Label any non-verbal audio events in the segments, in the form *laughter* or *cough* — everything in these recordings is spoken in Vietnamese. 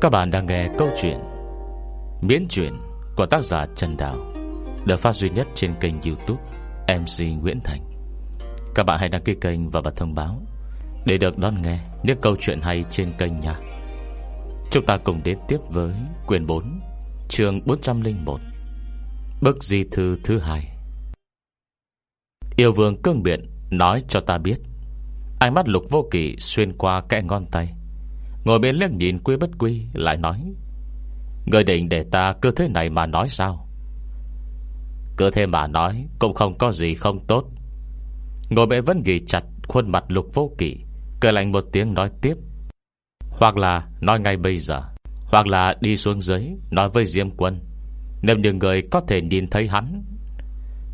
Các bạn đang nghe câu chuyện Miễn truyện của tác giả Trần Đào, Được phát duy nhất trên kênh youtube MC Nguyễn Thành. Các bạn hãy đăng ký kênh và bật thông báo Để được đón nghe những câu chuyện hay trên kênh nha. Chúng ta cùng đến tiếp với quyền 4 chương 401 Bức di thư thứ hai. Yêu vương cương biện Nói cho ta biết, Ánh mắt lục vô kỷ xuyên qua kẽ ngón tay Ngồi bên liếc nhìn quy bất quy, Lại nói, Người định để ta cơ thế này mà nói sao? Cơ thế mà nói, Cũng không có gì không tốt. Ngồi bệ vẫn ghi chặt Khuôn mặt lục vô kỷ Cười lạnh một tiếng nói tiếp, Hoặc là nói ngay bây giờ, Hoặc là đi xuống dưới Nói với Diêm Quân, Nếu những người có thể nhìn thấy hắn.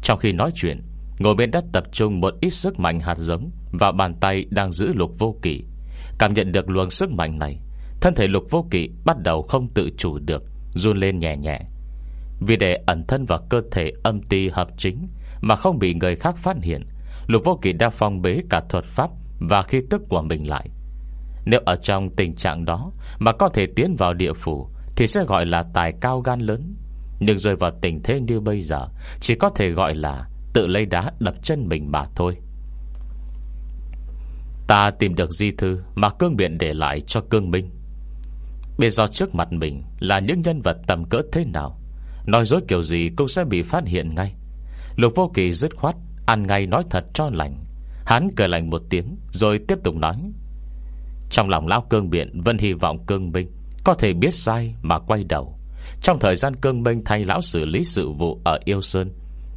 Trong khi nói chuyện, Ngồi bên đất tập trung một ít sức mạnh hạt giống Vào bàn tay đang giữ lục vô kỷ Cảm nhận được luồng sức mạnh này, Thân thể lục vô kỵ bắt đầu không tự chủ được, Run lên nhẹ nhẹ. Vì để ẩn thân vào cơ thể âm ti hợp chính Mà không bị người khác phát hiện, Lục vô kỵ đã phong bế cả thuật pháp Và khí tức của mình lại. Nếu ở trong tình trạng đó Mà có thể tiến vào địa phủ Thì sẽ gọi là tài cao gan lớn. Nhưng rơi vào tình thế như bây giờ, Chỉ có thể gọi là Tự lấy đá đập chân mình mà thôi. Ta tìm được di thư Mà cương biện để lại cho cương minh. Bây giờ trước mặt mình Là những nhân vật tầm cỡ thế nào? Nói dối kiểu gì cũng sẽ bị phát hiện ngay. Lục vô kỳ dứt khoát, Ăn ngay nói thật cho lành. Hắn cười lành một tiếng, Rồi tiếp tục nói. Trong lòng lão cương biện Vẫn hy vọng cương minh Có thể biết sai mà quay đầu. Trong thời gian cương minh thay lão xử lý sự vụ Ở Yêu Sơn,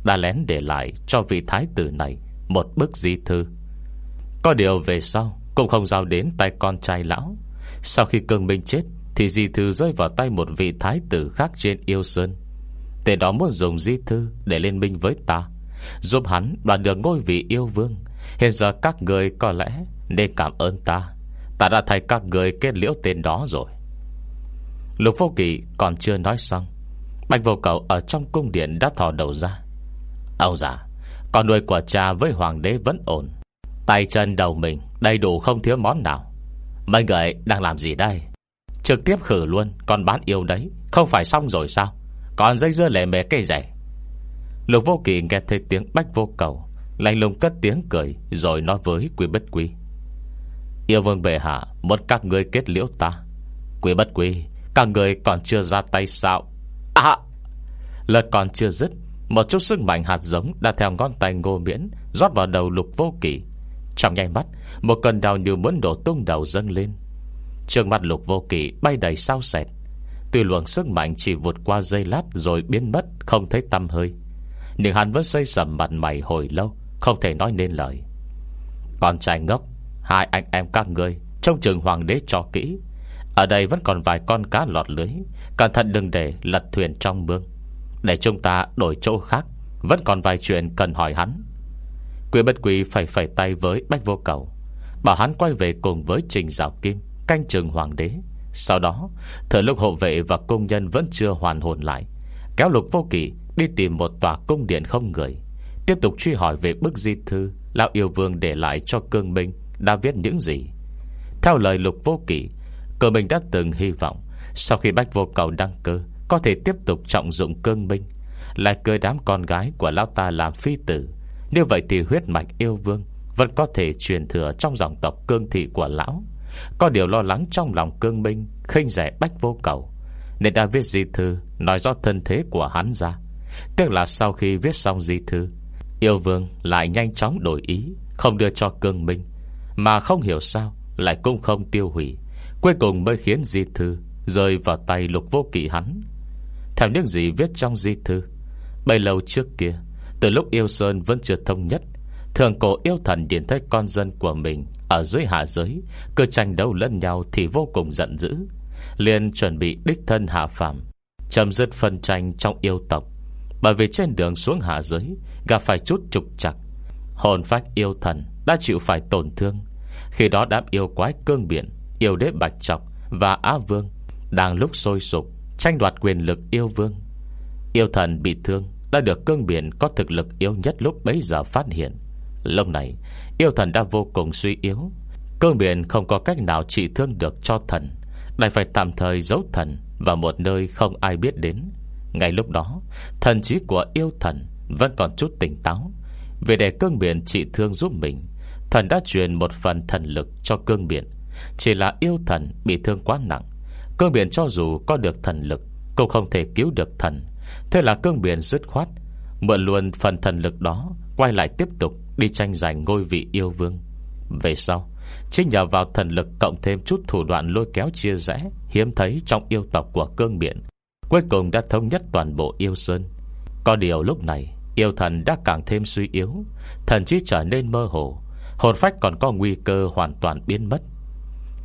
Đã lén để lại cho vị thái tử này Một bức di thư có điều về sau, Cũng không giao đến tay con trai lão. Sau khi cương minh chết, Thì di thư rơi vào tay một vị thái tử khác trên yêu sơn. Tên đó muốn dùng di thư Để liên minh với ta, Giúp hắn đoạt được ngôi vị yêu vương. Hiện giờ các người có lẽ Nên cảm ơn ta. Ta đã thay các người kết liễu tên đó rồi. Lục vô kỳ còn chưa nói xong, Bạch vô cầu ở trong cung điện đã thò đầu ra. Ông già, Con nuôi của cha với hoàng đế vẫn ổn. Tay chân đầu mình Đầy đủ không thiếu món nào. Mấy người đang làm gì đây? Trực tiếp khử luôn Còn bán yêu đấy. Không phải xong rồi sao? Còn dây dưa lệ mề cây rẻ Lục vô kỳ nghe thấy tiếng bách vô cầu, Lạnh lùng cất tiếng cười, Rồi nói với quý bất quý Yêu vương bệ hạ, Muốn các người kết liễu ta. Quý bất quý Các người còn chưa ra tay sao? À! Lời còn chưa dứt, Một chút sức mạnh hạt giống Đã theo ngón tay ngô miễn Rót vào đầu lục vô kỳ trong nháy mắt, Một cơn đau như muốn đổ tung đầu dâng lên. Trường mặt lục vô kỳ bay đầy sao sẹt. Từ luồng sức mạnh chỉ vụt qua dây lát Rồi biến mất, không thấy tâm hơi. Nhưng hắn vẫn xây sầm mặt mày hồi lâu, Không thể nói nên lời. Con trai ngốc, Hai anh em các người Trong trường hoàng đế cho kỹ. Ở đây vẫn còn vài con cá lọt lưới, Cẩn thận đừng để lật thuyền trong mương. Để chúng ta đổi chỗ khác, Vẫn còn vài chuyện cần hỏi hắn. Quyên bất quỳ phải phải tay với Bách Vô Cầu. Bảo hắn quay về cùng với Trình Giảo Kim, Canh trường hoàng đế. Sau đó, Thời lúc hộ vệ và công nhân vẫn chưa hoàn hồn lại, Kéo lục vô kỳ Đi tìm một tòa cung điện không người. Tiếp tục truy hỏi về bức di thư Lão yêu vương để lại cho cương minh Đã viết những gì. Theo lời lục vô kỳ Cương minh đã từng hy vọng Sau khi Bách Vô Cầu đăng cơ, Có thể tiếp tục trọng dụng cương minh, Lại cười đám con gái của Lão ta làm phi tử như vậy thì huyết mạch yêu vương Vẫn có thể truyền thừa trong dòng tộc cương thị của lão. Có điều lo lắng trong lòng cương minh, khinh rẻ bách vô cầu. Nên đã viết di thư, Nói rõ thân thế của hắn ra. Tức là sau khi viết xong di thư, Yêu vương lại nhanh chóng đổi ý, Không đưa cho cương minh. Mà không hiểu sao, Lại cũng không tiêu hủy. Cuối cùng mới khiến di thư Rơi vào tay lục vô kỵ hắn. Theo những gì viết trong di thư, Bấy lâu trước kia từ lúc yêu Sơn vẫn chưa thông nhất, Thường cổ yêu thần điển thấy con dân của mình Ở dưới hạ giới Cơ tranh đấu lẫn nhau thì vô cùng giận dữ, liền chuẩn bị đích thân hạ phạm Chấm dứt phân tranh trong yêu tộc. Bởi vì trên đường xuống hạ giới, Gặp phải chút trục chặt Hồn phách yêu thần đã chịu phải tổn thương. Khi đó đám yêu quái cương biển, Yêu đế bạch trọc và á vương Đang lúc sôi sục, Tranh đoạt quyền lực yêu vương. Yêu thần bị thương đã được cương biển có thực lực yếu nhất lúc bấy giờ phát hiện. Lúc này, yêu thần đã vô cùng suy yếu. Cương biển không có cách nào trị thương được cho thần. Lại phải tạm thời giấu thần Vào một nơi không ai biết đến Ngay lúc đó Thần trí của yêu thần Vẫn còn chút tỉnh táo Vì để cương biển trị thương giúp mình Thần đã truyền một phần thần lực cho cương biển Chỉ là yêu thần bị thương quá nặng Cương biển cho dù có được thần lực Cũng không thể cứu được thần Thế là cương biển dứt khoát, Mượn luôn phần thần lực đó, Quay lại tiếp tục đi tranh giành ngôi vị yêu vương. Về sau Chính nhờ vào thần lực cộng thêm chút thủ đoạn lôi kéo chia rẽ, Hiếm thấy trong yêu tộc của cương biển, Cuối cùng đã thống nhất toàn bộ yêu sơn. Có điều lúc này, Yêu thần đã càng thêm suy yếu, Thần chí trở nên mơ hồ, Hồn phách còn có nguy cơ hoàn toàn biến mất.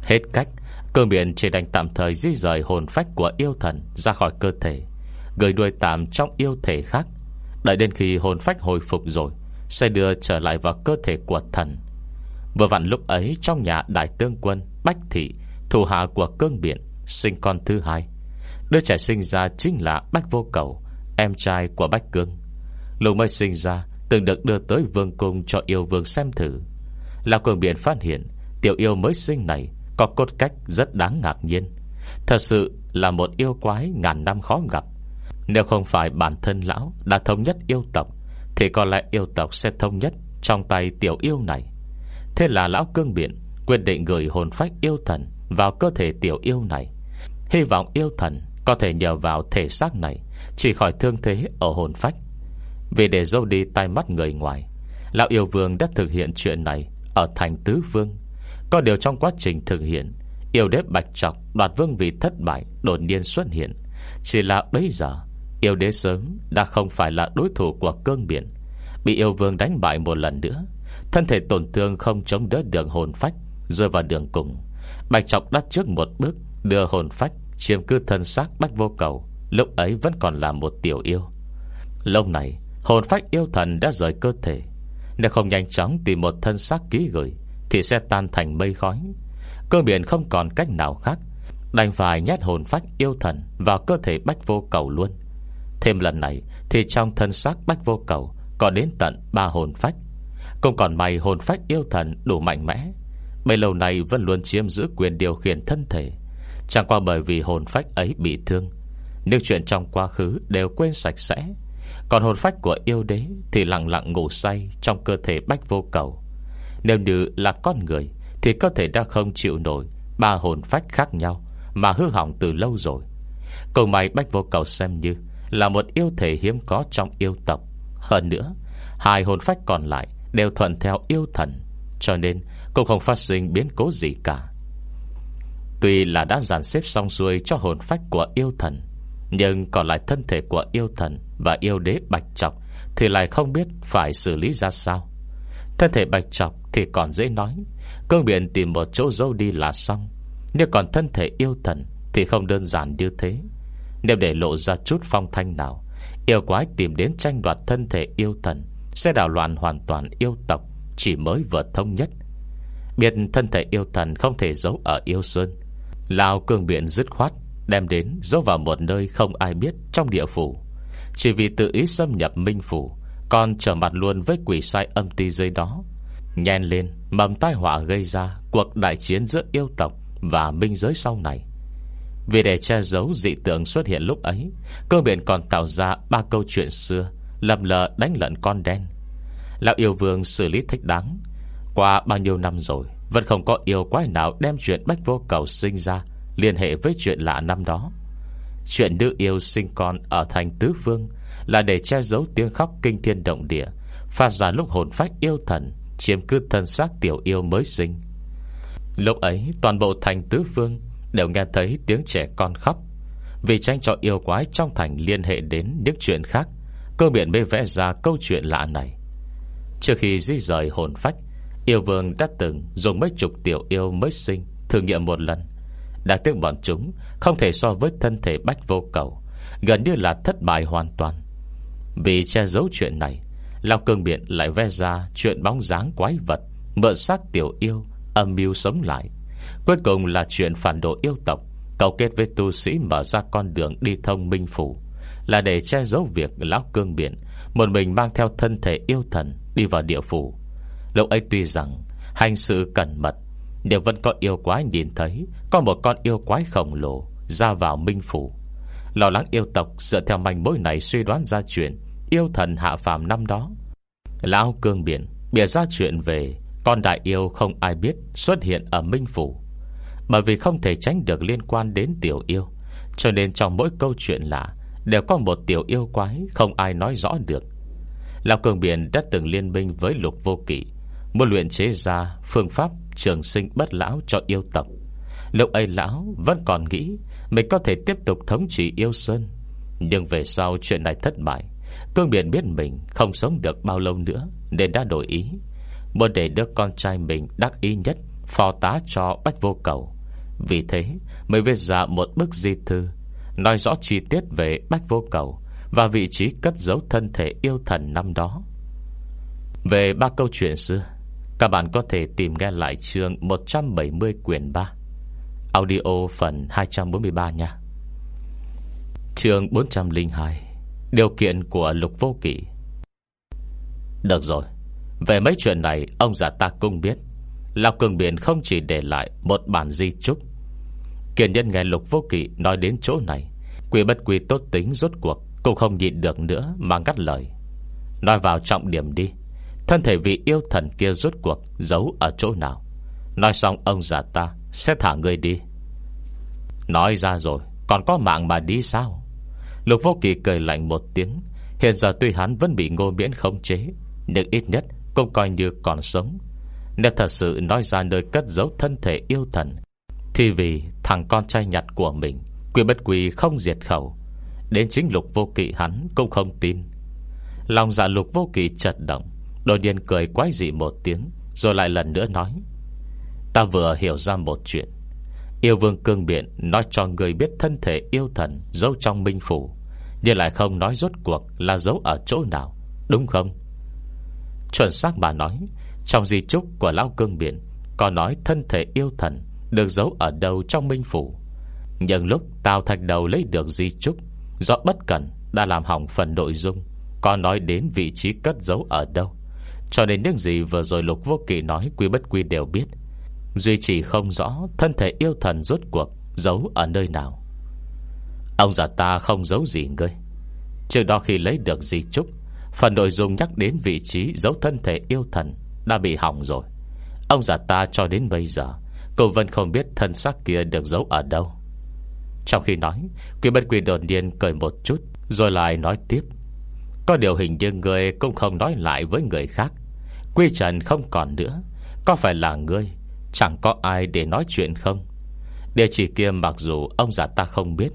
Hết cách, Cương biển chỉ đành tạm thời di rời hồn phách của yêu thần ra khỏi cơ thể. Gửi đuôi tạm trong yêu thể khác. Đợi đến khi hồn phách hồi phục rồi, Sẽ đưa trở lại vào cơ thể của thần. Vừa vặn lúc ấy, Trong nhà đại tướng quân Bách Thị, Thủ hạ của cương biển Sinh con thứ hai. Đứa trẻ sinh ra chính là Bách Vô Cầu, Em trai của Bách Cương. Lúc mới sinh ra, Từng được đưa tới vương cung cho yêu vương xem thử. Là cường biển phát hiện, Tiểu yêu mới sinh này Có cốt cách rất đáng ngạc nhiên. Thật sự là một yêu quái ngàn năm khó gặp. Nếu không phải bản thân lão Đã thống nhất yêu tộc, Thì có lẽ yêu tộc sẽ thống nhất Trong tay tiểu yêu này. Thế là lão cương biện Quyết định gửi hồn phách yêu thần Vào cơ thể tiểu yêu này. Hy vọng yêu thần có thể nhờ vào thể xác này Chỉ khỏi thương thế ở hồn phách. Vì để dâu đi tai mắt người ngoài, Lão yêu vương đã thực hiện chuyện này Ở thành tứ vương. Có điều trong quá trình thực hiện, Yêu đế bạch trọc đoạt vương vị thất bại Đột nhiên xuất hiện. Chỉ là bây giờ Yêu đế sớm đã không phải là đối thủ của cương biển. Bị yêu vương đánh bại một lần nữa, Thân thể tổn thương không chống đỡ đường hồn phách, Rơi vào đường cùng. Bạch Trọng đắt trước một bước, Đưa hồn phách chiếm cư thân xác bách vô cầu, Lúc ấy vẫn còn là một tiểu yêu. Lâu này, Hồn phách yêu thần đã rời cơ thể. Nếu không nhanh chóng tìm một thân xác ký gửi, Thì sẽ tan thành mây khói. Cơ biển không còn cách nào khác, Đành phải nhét hồn phách yêu thần Vào cơ thể bách vô cầu luôn. Thêm lần này Thì trong thân xác bách vô cầu Có đến tận ba hồn phách. Cũng còn may hồn phách yêu thần đủ mạnh mẽ. Bấy lâu nay vẫn luôn chiếm giữ quyền điều khiển thân thể. Chẳng qua bởi vì hồn phách ấy bị thương, Nếu chuyện trong quá khứ đều quên sạch sẽ, Còn hồn phách của yêu đế Thì lặng lặng ngủ say Trong cơ thể bách vô cầu. Nếu như là con người Thì có thể đã không chịu nổi Ba hồn phách khác nhau Mà hư hỏng từ lâu rồi. Cầu mày bách vô cầu xem như là một yêu thể hiếm có trong yêu tộc. Hơn nữa, Hai hồn phách còn lại Đều thuận theo yêu thần, Cho nên cũng không phát sinh biến cố gì cả. Tuy là đã dàn xếp xong xuôi Cho hồn phách của yêu thần, Nhưng còn lại thân thể của yêu thần Và yêu đế bạch trọc Thì lại không biết phải xử lý ra sao. Thân thể bạch trọc thì còn dễ nói, Cương biển tìm một chỗ dâu đi là xong, Nhưng còn thân thể yêu thần Thì không đơn giản như thế. Nếu để lộ ra chút phong thanh nào, Yêu quái tìm đến tranh đoạt thân thể yêu thần sẽ đảo loạn hoàn toàn yêu tộc, Chỉ mới vừa thông nhất. Biệt thân thể yêu thần không thể giấu ở yêu sơn, Lào cương biện dứt khoát Đem đến giấu vào một nơi không ai biết Trong địa phủ. Chỉ vì tự ý xâm nhập minh phủ, Còn trở mặt luôn với quỷ sai âm ti dưới đó. Nhen lên, Mầm tai họa gây ra Cuộc đại chiến giữa yêu tộc Và minh giới sau này. Vì để che giấu dị tượng xuất hiện lúc ấy, cơ biển còn tạo ra ba câu chuyện xưa, Lầm lờ đánh lận con đen. Lão yêu vương xử lý thích đáng. Qua bao nhiêu năm rồi, Vẫn không có yêu quái nào đem chuyện bách vô cầu sinh ra, Liên hệ với chuyện lạ năm đó. Chuyện nữ yêu sinh con Ở thành tứ phương Là để che giấu tiếng khóc kinh thiên động địa, Phát ra lúc hồn phách yêu thần, Chiếm cư thân xác tiểu yêu mới sinh. Lúc ấy, toàn bộ thành tứ phương Đều nghe thấy tiếng trẻ con khóc. Vì tranh cho yêu quái trong thành liên hệ đến những chuyện khác, Cơ biện mới vẽ ra câu chuyện lạ này. Trước khi di rời hồn phách, Yêu vương đã từng dùng mấy chục tiểu yêu mới sinh Thử nghiệm một lần. Đáng tiếc bọn chúng Không thể so với thân thể bách vô cầu, Gần như là thất bại hoàn toàn. Vì che giấu chuyện này Lao cương biện lại vẽ ra Chuyện bóng dáng quái vật Mượn xác tiểu yêu Âm mưu sống lại. Cuối cùng là chuyện phản đồ yêu tộc. Cầu kết với tu sĩ mở ra con đường đi thông minh phủ. Là để che giấu việc Lão Cương Biển Một mình mang theo thân thể yêu thần Đi vào địa phủ. Lúc ấy tuy rằng hành sự cẩn mật đều vẫn có yêu quái nhìn thấy. Có một con yêu quái khổng lồ Ra vào minh phủ. Lo lắng yêu tộc dựa theo manh mối này suy đoán ra chuyện Yêu thần hạ phàm năm đó. Lão cương biển Bịa ra chuyện về con đại yêu không ai biết xuất hiện ở Minh Phủ, Bởi vì không thể tránh được liên quan đến tiểu yêu. Cho nên trong mỗi câu chuyện lạ, Đều có một tiểu yêu quái Không ai nói rõ được. Lão cương biển đã từng liên minh với lục vô kỵ, Muốn luyện chế ra phương pháp trường sinh bất lão cho yêu tộc. Lúc ấy lão vẫn còn nghĩ Mình có thể tiếp tục thống trị yêu sơn, Nhưng về sau chuyện này thất bại. Cương Biển biết mình không sống được bao lâu nữa Nên đã đổi ý. Muốn để đứa con trai mình đắc ý nhất, Phò tá cho Bách Vô Cầu. Vì thế, mới viết ra một bức di thư, Nói rõ chi tiết về Bách Vô Cầu Và vị trí cất giấu thân thể yêu thần năm đó. Về ba câu chuyện xưa, Các bạn có thể tìm nghe lại chương 170 quyển 3 Audio phần 243 nha. Chương 402 Điều kiện của lục vô kỷ Được rồi về mấy chuyện này, Ông già ta cũng biết. Lão Cường Biển không chỉ để lại Một bản di trúc. Kiền nhân nghe lục vô kỵ nói đến chỗ này, Quỷ bất quỷ tốt tính rốt cuộc Cũng không nhịn được nữa mà ngắt lời. Nói vào trọng điểm đi, Thân thể vị yêu thần kia rốt cuộc Giấu ở chỗ nào? Nói xong, ông già ta sẽ thả người đi. Nói ra rồi, Còn có mạng mà đi sao? Lục vô kỳ cười lạnh một tiếng, Hiện giờ tuy hắn vẫn bị ngô miễn khống chế, Nhưng ít nhất cũng coi như còn sống. Nếu thật sự nói ra nơi cất giấu thân thể yêu thần, Thì vì thằng con trai nhặt của mình, Quy bất quy không diệt khẩu. Đến chính lục vô kỵ hắn cũng không tin. Lòng dạ lục vô kỳ chật động, Đột nhiên cười quái dị một tiếng, Rồi lại lần nữa nói, Ta vừa hiểu ra một chuyện. Yêu vương cương biện Nói cho người biết thân thể yêu thần Giấu trong minh phủ, Nhưng lại không nói rốt cuộc là giấu ở chỗ nào, Đúng không? Chuẩn xác bà nói Trong di trúc của Lão Cương biển, Có nói thân thể yêu thần Được giấu ở đâu trong minh phủ. Nhưng lúc Tào Thạch Đầu lấy được di trúc Do bất cẩn đã làm hỏng phần nội dung Có nói đến vị trí cất giấu ở đâu. Cho nên những gì vừa rồi Lục Vô Kỳ nói Quy bất quy đều biết Duy chỉ không rõ Thân thể yêu thần rốt cuộc Giấu ở nơi nào. Ông già ta không giấu gì ngươi Trước đó khi lấy được di trúc Phần nội dung nhắc đến vị trí Giấu thân thể yêu thần Đã bị hỏng rồi. Ông già ta cho đến bây giờ Cũng vẫn không biết thân xác kia được giấu ở đâu. Trong khi nói Quý bất quy đột nhiên cười một chút, Rồi lại nói tiếp. Có điều hình như người cũng không nói lại với người khác. Quy trần không còn nữa. Có phải là ngươi Chẳng có ai để nói chuyện không? Địa chỉ kia mặc dù ông già ta không biết,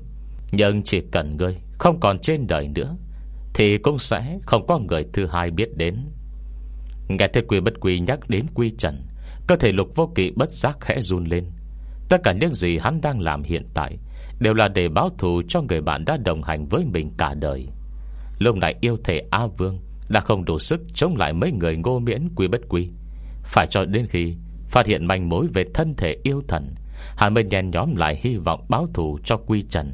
Nhưng chỉ cần ngươi Không còn trên đời nữa. Thì cũng sẽ không có người thứ hai biết đến. Nghe thấy quy bất quy nhắc đến quy trần, Cơ thể lục vô kỵ bất giác khẽ run lên. Tất cả những gì hắn đang làm hiện tại Đều là để báo thù cho người bạn đã đồng hành với mình cả đời. Lúc này yêu thể A Vương Đã không đủ sức chống lại mấy người ngô miễn quy bất quy. Phải cho đến khi Phát hiện manh mối về thân thể yêu thần, Hắn mới nhen nhóm lại hy vọng báo thù cho Quy Trần.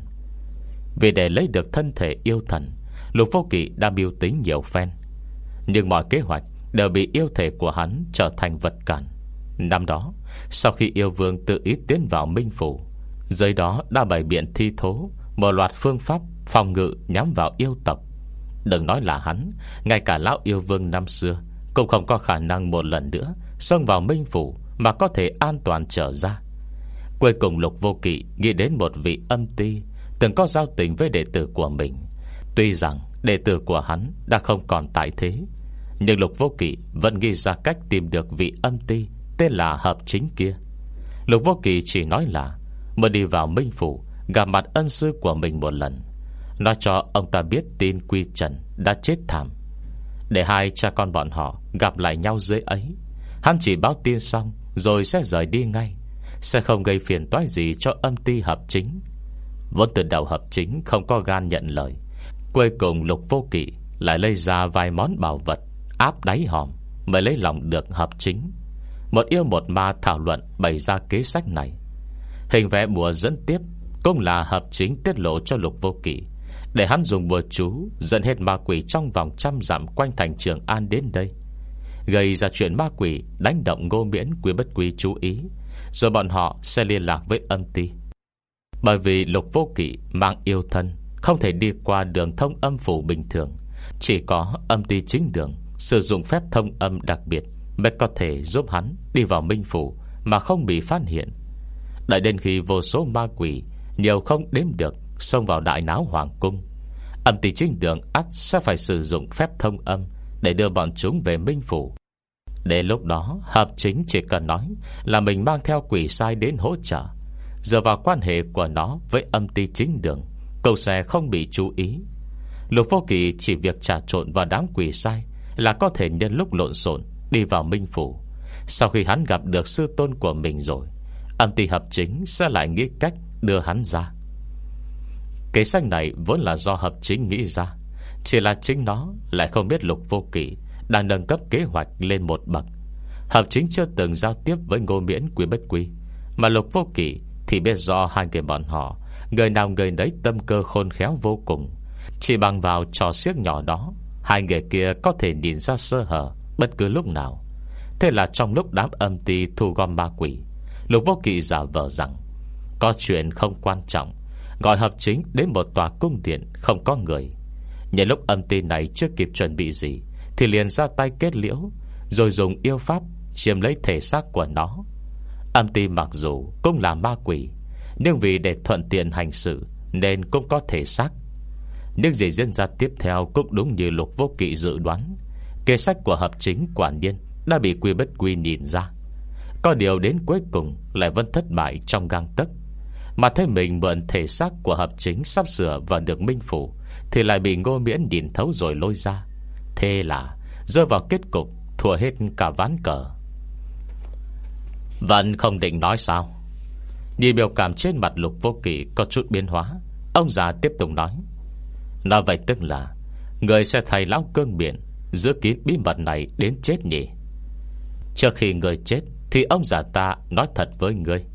Vì để lấy được thân thể yêu thần Lục Vô Kỵ đã biểu tính nhiều phen. Nhưng mọi kế hoạch Đều bị yêu thể của hắn trở thành vật cản. Năm đó, Sau khi yêu vương tự ý tiến vào Minh Phủ, Dưới đó đã bày biện thi thố, Một loạt phương pháp phòng ngự Nhắm vào yêu tộc. Đừng nói là hắn, Ngay cả lão yêu vương năm xưa Cũng không có khả năng một lần nữa Xông vào Minh Phủ mà có thể an toàn trở ra. Cuối cùng Lục Vô Kỵ Nghĩ đến một vị âm ti Từng có giao tình với đệ tử của mình. Tuy rằng đệ tử của hắn Đã không còn tại thế, Nhưng Lục Vô Kỵ vẫn ghi ra cách Tìm được vị âm ti Tên là Hợp Chính kia. Lục Vô Kỵ chỉ nói là Mới đi vào Minh Phủ, Gặp mặt ân sư của mình một lần. Nói cho ông ta biết tin Quy Trần Đã chết thảm. Để hai cha con bọn họ gặp lại nhau dưới ấy, Hắn chỉ báo tin xong rồi sẽ rời đi ngay, Sẽ không gây phiền toái gì cho âm ti hợp chính. Vốn từ đầu hợp chính Không có gan nhận lời Cuối cùng lục vô kỵ Lại lấy ra vài món bảo vật, Áp đáy hòm, Mới lấy lòng được hợp chính. Một yêu một ma thảo luận Bày ra kế sách này. Hình vẽ bùa dẫn tiếp Cũng là hợp chính tiết lộ cho lục vô kỵ, Để hắn dùng bùa chú Dẫn hết ma quỷ trong vòng trăm dặm Quanh thành trường an đến đây. Gây ra chuyện ma quỷ Đánh động ngô miễn quý bất quý chú ý, Rồi bọn họ sẽ liên lạc với âm ti. Bởi vì lục vô kỵ mang yêu thân không thể đi qua đường thông âm phủ bình thường. Chỉ có âm ti chính đường, Sử dụng phép thông âm đặc biệt, Mới có thể giúp hắn đi vào minh phủ Mà không bị phát hiện. Đợi đến khi vô số ma quỷ, Nhiều không đếm được, Xông vào đại náo hoàng cung, Âm tỷ chính đường ắt sẽ phải sử dụng phép thông âm Để đưa bọn chúng về minh phủ. Đến lúc đó, Hợp chính chỉ cần nói Là mình mang theo quỷ sai đến hỗ trợ Giờ vào quan hệ của nó Với âm ty chính đường. Cậu sẽ không bị chú ý. Lục vô kỳ chỉ việc trà trộn vào đám quỷ sai Là có thể nhân lúc lộn xộn, Đi vào minh phủ. Sau khi hắn gặp được sư tôn của mình rồi, Âm ty hợp chính sẽ lại nghĩ cách đưa hắn ra. Kế sách này vốn là do hợp chính nghĩ ra, Chỉ là chính nó Lại không biết lục vô kỳ Đang nâng cấp kế hoạch lên một bậc. Hợp chính chưa từng giao tiếp với ngô miễn quý bất quý Mà lục vô kỳ Thì biết do hai người bọn họ Người nào người đấy tâm cơ khôn khéo vô cùng. Chỉ bằng vào trò siếc nhỏ đó, Hai người kia có thể nhìn ra sơ hở Bất cứ lúc nào. Thế là trong lúc đám âm ti thu gom ma quỷ, Lục vô kỵ giả vờ rằng, Có chuyện không quan trọng, Gọi hợp chính đến một tòa cung điện, Không có người. Nhân lúc âm ti này chưa kịp chuẩn bị gì, Thì liền ra tay kết liễu, Rồi dùng yêu pháp chiếm lấy thể xác của nó. Âm ti mặc dù cũng là ma quỷ nhưng vì để thuận tiện hành sự Nên cũng có thể xác. Nhưng gì diễn ra tiếp theo Cũng đúng như lục vô kỵ dự đoán. Kế sách của hợp chính quản nhiên Đã bị quy bất quy nhìn ra. Có điều đến cuối cùng Lại vẫn thất bại trong gang tấc. Mà thấy mình mượn thể xác của hợp chính Sắp sửa và được minh phủ, Thì lại bị ngô miễn nhìn thấu rồi lôi ra. Thế là, rơi vào kết cục, Thua hết cả ván cờ. Vẫn không định nói sao? Nhìn biểu cảm trên mặt lục vô kỳ Có chút biến hóa. Ông già tiếp tục nói. Nói vậy tức là, Người sẽ thay lão cơn biển, Giữ kín bí mật này đến chết nhỉ? Trước khi người chết, Thì ông già ta nói thật với người.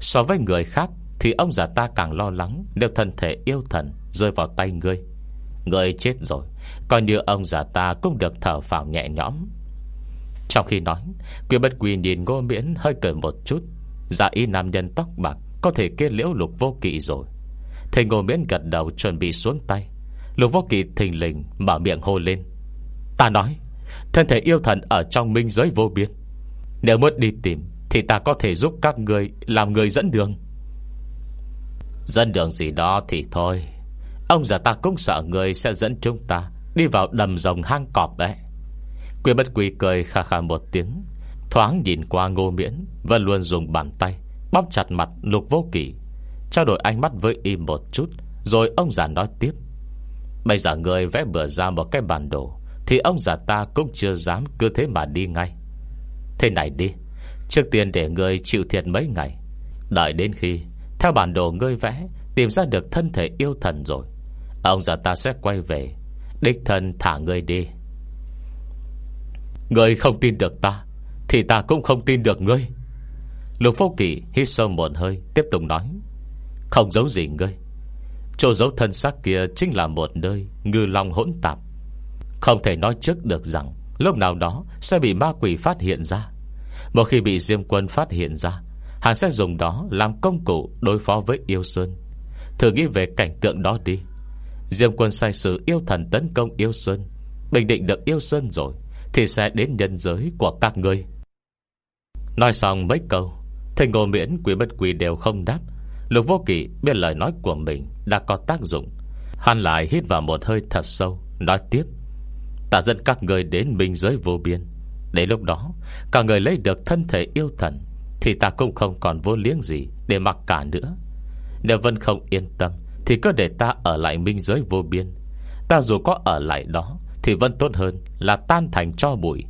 So với người khác, Thì ông già ta càng lo lắng Nếu thân thể yêu thần rơi vào tay ngươi Người chết rồi, Coi như ông già ta cũng được thở phào nhẹ nhõm. Trong khi nói Quyên bất quy nhìn ngô miễn hơi cười một chút Giả y nam nhân tóc bạc Có thể kết liễu lục vô kỵ rồi. Thầy ngồi miễn gật đầu chuẩn bị xuống tay. Lục vô kỵ thình lình Mở miệng hô lên. Ta nói, Thân thể yêu thần ở trong minh giới vô biên. Nếu muốn đi tìm Thì ta có thể giúp các người Làm người dẫn đường. Dẫn đường gì đó thì thôi. Ông già ta cũng sợ người sẽ dẫn chúng ta Đi vào đầm rồng hang cọp đấy Quyền bất quỳ cười khà khà một tiếng. Thoáng nhìn qua ngô miễn Và luôn dùng bàn tay, Bóp chặt mặt lục vô kỷ Trao đổi ánh mắt với y một chút, Rồi ông già nói tiếp. Bây giờ người vẽ bừa ra một cái bản đồ, Thì ông già ta cũng chưa dám Cứ thế mà đi ngay. Thế này đi, Trước tiên để người chịu thiệt mấy ngày. Đợi đến khi, Theo bản đồ ngươi vẽ, Tìm ra được thân thể yêu thần rồi, Ông già ta sẽ quay về, Đích thân thả ngươi đi. Ngươi không tin được ta thì ta cũng không tin được ngươi. Lục Phong Kỳ hít sâu một hơi, Tiếp tục nói. Không giấu gì ngươi. Chỗ giấu thân xác kia chính là một nơi Ngư long hỗn tạp. Không thể nói trước được rằng, Lúc nào đó sẽ bị ma quỷ phát hiện ra. Một khi bị Diêm Quân phát hiện ra, Hắn sẽ dùng đó làm công cụ Đối phó với yêu Sơn. Thử nghĩ về cảnh tượng đó đi. Diêm quân sai sự yêu thần tấn công yêu Sơn, Bình định được yêu Sơn rồi, Thì sẽ đến nhân giới của các ngươi. Nói xong mấy câu, Thầy ngô miễn quý bất quý đều không đáp. Lục vô kỵ biết lời nói của mình Đã có tác dụng. Hắn lại hít vào một hơi thật sâu, Nói tiếp. Tạ dân các người đến minh giới vô biên. Đến lúc đó, Cả người lấy được thân thể yêu thần, Thì ta cũng không còn vô liếng gì Để mặc cả nữa. Nếu Vân không yên tâm, Thì cứ để ta ở lại minh giới vô biên. Ta dù có ở lại đó, Thì vẫn tốt hơn là tan thành cho bụi.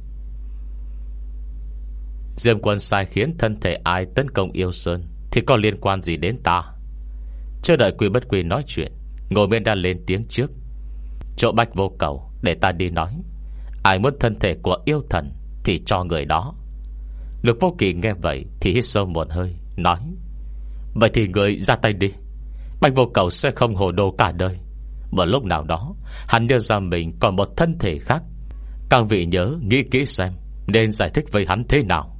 Diêm quân sai khiến thân thể ai tấn công yêu Sơn, Thì có liên quan gì đến ta? Chưa đợi quy bất quy nói chuyện Ngồi bên đã lên tiếng trước. Chỗ bạch vô cầu, Để ta đi nói. Ai muốn thân thể của yêu thần, Thì cho người đó. Lục vô kỳ nghe vậy Thì hít sâu một hơi, Nói, Vậy thì người ra tay đi. Bạch vô cầu sẽ không hồ đồ cả đời. Một lúc nào đó, Hắn đưa ra mình còn một thân thể khác. Càng vị nhớ, nghĩ kỹ xem, Nên giải thích với hắn thế nào.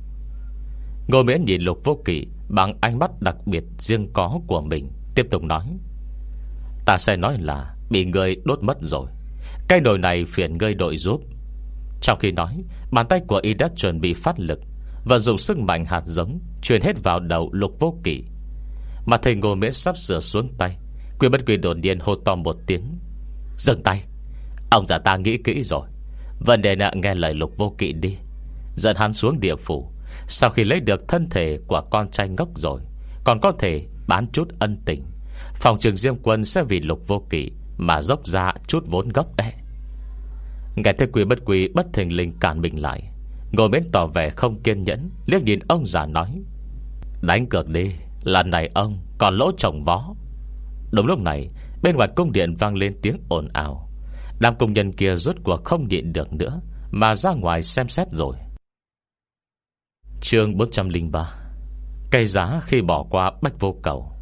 Ngô miễn nhìn lục vô kỷ Bằng ánh mắt đặc biệt riêng có của mình, Tiếp tục nói, Ta sẽ nói là bị người đốt mất rồi. Cây nồi này phiền ngươi đội giúp. Trong khi nói, Bàn tay của y đã chuẩn bị phát lực Và dùng sức mạnh hạt giống Truyền hết vào đầu lục vô kỷ. Mà thầy ngô miễn sắp sửa xuống tay, Quy bất quy đột nhiên hô to một tiếng, Dừng tay! Ông già ta nghĩ kỹ rồi. Vấn đề nạ nghe lời lục vô kỵ đi. Dẫn hắn xuống địa phủ sau khi lấy được thân thể của con trai ngốc rồi, Còn có thể bán chút ân tình. Phòng trường Diêm Quân sẽ vì lục vô kỷ Mà dốc ra chút vốn gốc đấy. Ngài thấy quỷ bất quỷ bất thình linh cản mình lại, Ngồi bên tỏ vẻ không kiên nhẫn, Liếc nhìn ông già nói, Đánh cược đi, Lần này ông còn lỗ chồng vó. Đúng lúc này, Bên ngoài cung điện vang lên tiếng ồn ào. Đám công nhân kia rốt cuộc không nhịn được nữa, Mà ra ngoài xem xét rồi chương 403 Cây giá khi bỏ qua bách vô cầu.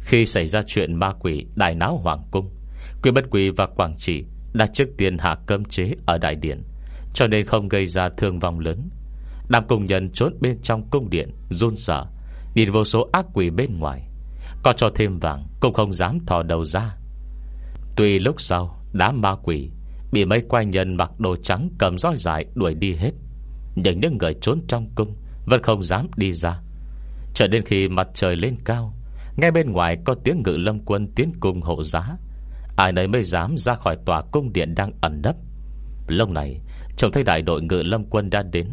Khi xảy ra chuyện ma quỷ, Đại náo hoàng cung quỷ bất quỷ và quảng trị Đã trước tiên hạ cơm chế ở đại điện, Cho nên không gây ra thương vong lớn. Đám công nhân trốn bên trong cung điện, run sợ, Nhìn vô số ác quỷ bên ngoài, Có cho thêm vàng Cũng không dám thò đầu ra. Tuy lúc sau, đám ma quỷ Bị mấy quai nhân mặc đồ trắng cầm roi dài đuổi đi hết. Nhưng những người trốn trong cung, Vẫn không dám đi ra. Cho đến khi mặt trời lên cao, Ngay bên ngoài có tiếng ngự lâm quân tiến cung hộ giá. Ai nấy mới dám ra khỏi tòa cung điện đang ẩn nấp. Lâu này, Trông thấy đại đội ngự lâm quân đã đến.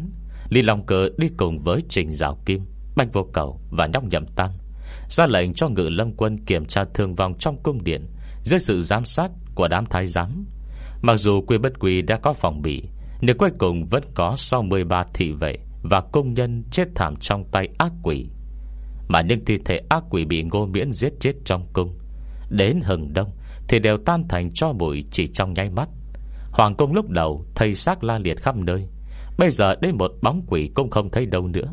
Lý Long Cơ đi cùng với Trình Giáo Kim Bạch Vô Cầu và Nhóc Nhậm Tam, Ra lệnh cho ngự lâm quân kiểm tra thương vong trong cung điện, Dưới sự giám sát của đám thái giám. Mặc dù quy bất quy đã có phòng bị nếu cuối cùng vẫn có sau 13 thị vệ Và công nhân chết thảm trong tay ác quỷ, Mà những thi thể ác quỷ bị ngô miễn giết chết trong cung, Đến hừng đông Thì đều tan thành cho bụi chỉ trong nháy mắt. Hoàng cung lúc đầu Thầy xác la liệt khắp nơi, Bây giờ đến một bóng quỷ cũng không thấy đâu nữa.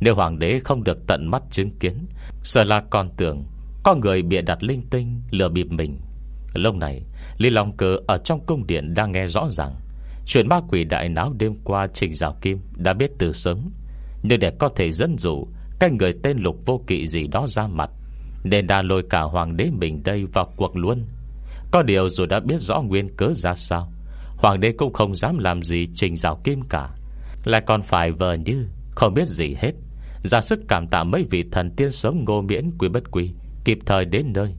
Nếu hoàng đế không được tận mắt chứng kiến, Sợ là còn tưởng Có người bịa đặt linh tinh Lừa bịp mình. Lúc này, Lý Long Cơ ở trong cung điện đang nghe rõ ràng. Chuyện ma quỷ đại náo đêm qua Trình Giáo Kim đã biết từ sớm, Nhưng để có thể dẫn dụ Cái người tên lục vô kỵ gì đó ra mặt, Nên đã lôi cả hoàng đế mình đây vào cuộc luôn. Có điều dù đã biết rõ nguyên cớ ra sao, Hoàng đế cũng không dám làm gì Trình Giáo Kim cả. Lại còn phải vờ như Không biết gì hết, Ra sức cảm tạ mấy vị thần tiên sống ngô miễn quý bất quý, Kịp thời đến nơi.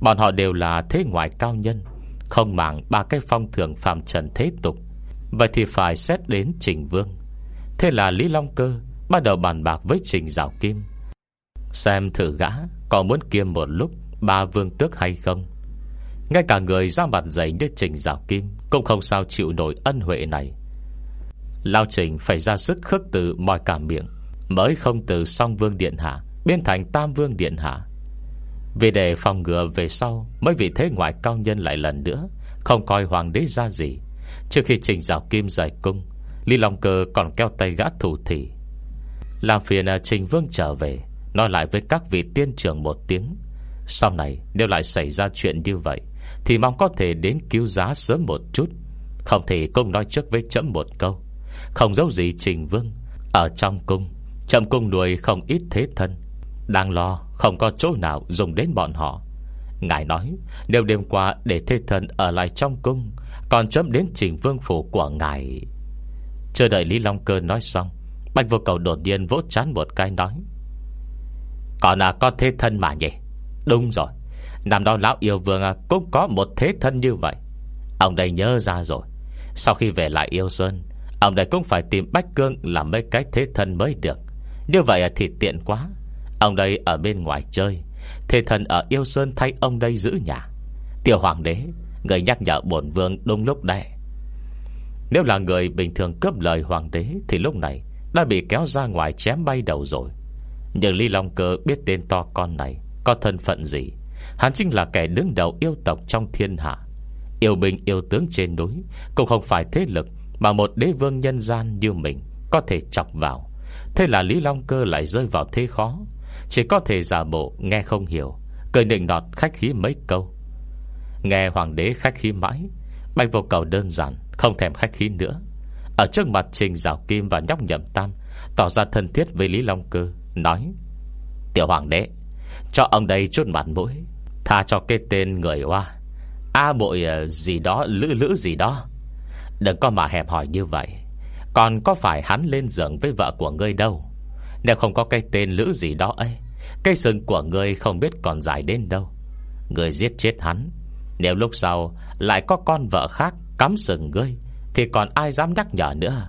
Bọn họ đều là thế ngoại cao nhân, Không màng ba cái phong thường phạm trần thế tục. Vậy thì phải xét đến Trình Vương. Thế là Lý Long Cơ Bắt đầu bàn bạc với Trình Giảo Kim. Xem thử gã Có muốn kiêm một lúc Ba vương tước hay không. Ngay cả người ra mặt giấy như Trình Giảo Kim Cũng không sao chịu nổi ân huệ này. Lao Trình phải ra sức khước từ mọi cả miệng, Mới không từ song vương điện hạ Biến thành tam vương điện hạ. Vì để phòng ngừa về sau Mới vì thế ngoại cao nhân lại lần nữa Không coi hoàng đế ra gì. Trước khi trình rào kim giải cung, Lý Long Cơ còn keo tay gã thủ thị Làm phiền à, Trình Vương trở về, Nói lại với các vị tiên trưởng một tiếng. Sau này, nếu lại xảy ra chuyện như vậy, Thì mong có thể đến cứu giá sớm một chút. Không thể cung nói trước với chấm một câu. Không giấu gì Trình Vương, Ở trong cung Chậm cung nuôi không ít thế thân. Đang lo, không có chỗ nào dùng đến bọn họ. Ngài nói, Nếu đêm qua để thế thân ở lại trong cung còn chấm đến trình vương phủ của ngài. Chờ đợi Lý Long Cơ nói xong, Bạch vô cầu đột nhiên vỗ chán một cái nói, Còn là có thế thân mà nhỉ? Đúng rồi, Năm đó lão yêu vương à, cũng có một thế thân như vậy. Ông đây nhớ ra rồi. Sau khi về lại yêu sơn, Ông đây cũng phải tìm Bách Cương Làm mấy cái thế thân mới được. Như vậy à, thì tiện quá. Ông đây ở bên ngoài chơi, Thế thân ở Yêu Sơn thay ông đây giữ nhà. Tiểu Hoàng đế Người nhắc nhở bổn vương đúng lúc đấy Nếu là người bình thường cướp lời Hoàng đế, Thì lúc này Đã bị kéo ra ngoài chém bay đầu rồi. Nhưng Ly Long Cơ biết tên to con này Có thân phận gì. Hắn chính là kẻ đứng đầu yêu tộc trong thiên hạ. Yêu binh yêu tướng trên núi Cũng không phải thế lực Mà một đế vương nhân gian như mình Có thể chọc vào. Thế là Lý Long Cơ lại rơi vào thế khó. Chỉ có thể giả bộ, nghe không hiểu, Cười nịnh nọt khách khí mấy câu. Nghe hoàng đế khách khí mãi, Bạch vô cầu đơn giản, Không thèm khách khí nữa. Ở trước mặt Trình Giảo Kim và nhóc nhậm tam, Tỏ ra thân thiết với Lý Long Cơ, Nói, Tiểu hoàng đế, Cho ông đây chút mặt mũi, Tha cho cái tên người hoa A bội ờ, gì đó, Lữ lữ gì đó. Đừng có mà hẹp hỏi như vậy. Còn có phải hắn lên giường với vợ của ngươi đâu? Nếu không có cái tên lữ gì đó ấy Cây sừng của ngươi không biết còn dài đến đâu. Ngươi giết chết hắn nếu lúc sau lại có con vợ khác Cắm sừng ngươi, Thì còn ai dám nhắc nhở nữa?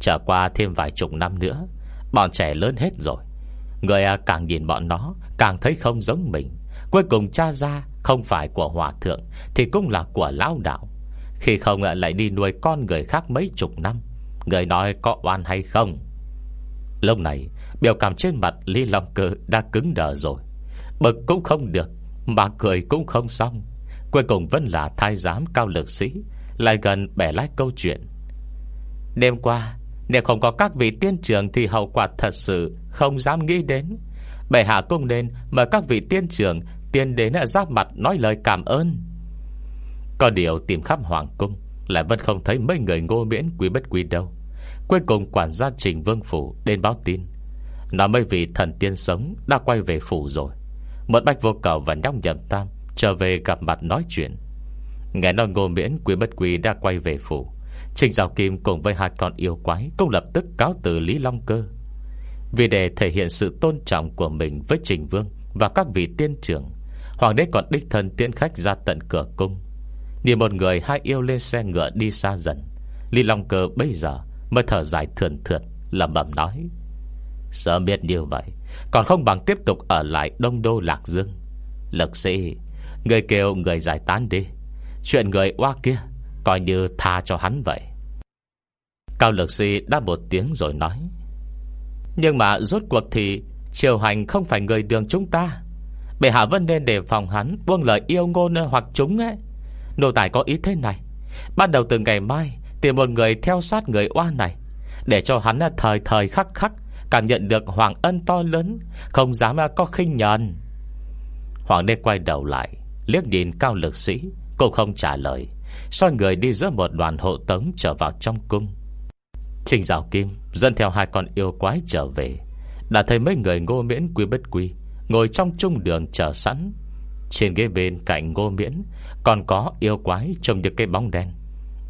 Trở qua thêm vài chục năm nữa, Bọn trẻ lớn hết rồi. Người à, càng nhìn bọn nó, Càng thấy không giống mình. Cuối cùng cha ra không phải của hòa thượng, Thì cũng là của lão đạo. Khi không à, lại đi nuôi con người khác mấy chục năm, Người nói có oan hay không? Lúc này, Biểu cảm trên mặt Lý Long Cơ đã cứng đờ rồi. Bực cũng không được, Mà cười cũng không xong. Cuối cùng vẫn là thái giám cao lực sĩ, Lại gần bẻ lái câu chuyện. Đêm qua, Nếu không có các vị tiên trưởng Thì hậu quả thật sự không dám nghĩ đến. Bệ hạ cũng nên Mời các vị tiên trưởng Tiến đến giáp mặt nói lời cảm ơn. Có điều tìm khắp hoàng cung, Lại vẫn không thấy mấy người ngô miễn quý bất quý đâu. Cuối cùng quản gia trình vương phủ Đến báo tin. Nói mấy vị thần tiên sống Đã quay về phủ rồi. Một bách vô cầu và nhóc nhầm tam Trở về gặp mặt nói chuyện. Nghe nói ngô miễn quý bất quý đã quay về phủ. Trình Giáo Kim cùng với hạt con yêu quái Cũng lập tức cáo từ Lý Long Cơ. Vì để thể hiện sự tôn trọng của mình Với Trình Vương Và các vị tiên trưởng, Hoàng đế còn đích thân tiễn khách ra tận cửa cung. Nhìn một người hai yêu lên xe ngựa đi xa dần, Lý Long Cơ bây giờ Mới thở dài thườn thượt Lầm bầm nói Sợ biết như vậy, Còn không bằng tiếp tục ở lại Đông Đô Lạc Dương. Lực sĩ Người kêu người giải tán đi. Chuyện người oa kia Coi như tha cho hắn vậy. Cao lực sĩ đáp một tiếng rồi nói, Nhưng mà rốt cuộc thì Triều hành không phải người đường chúng ta. Bệ hạ vẫn nên đề phòng hắn Buông lời yêu ngôn hoặc chúng ấy. Nô tài có ý thế này. Bắt đầu từ ngày mai, Tìm một người theo sát người oa này, Để cho hắn thời thời khắc khắc Cảm nhận được hoàng ân to lớn, Không dám có khinh nhờn. Hoàng đế quay đầu lại. Liếc nhìn cao lực sĩ. Cũng không trả lời, Xoay người đi giữa một đoàn hộ tống trở vào trong cung. Trình rào Kim Dẫn theo hai con yêu quái trở về. Đã thấy mấy người ngô miễn quy bất quy, Ngồi trong trung đường chờ sẵn. Trên ghế bên cạnh ngô miễn, Còn có yêu quái trông được cái bóng đen.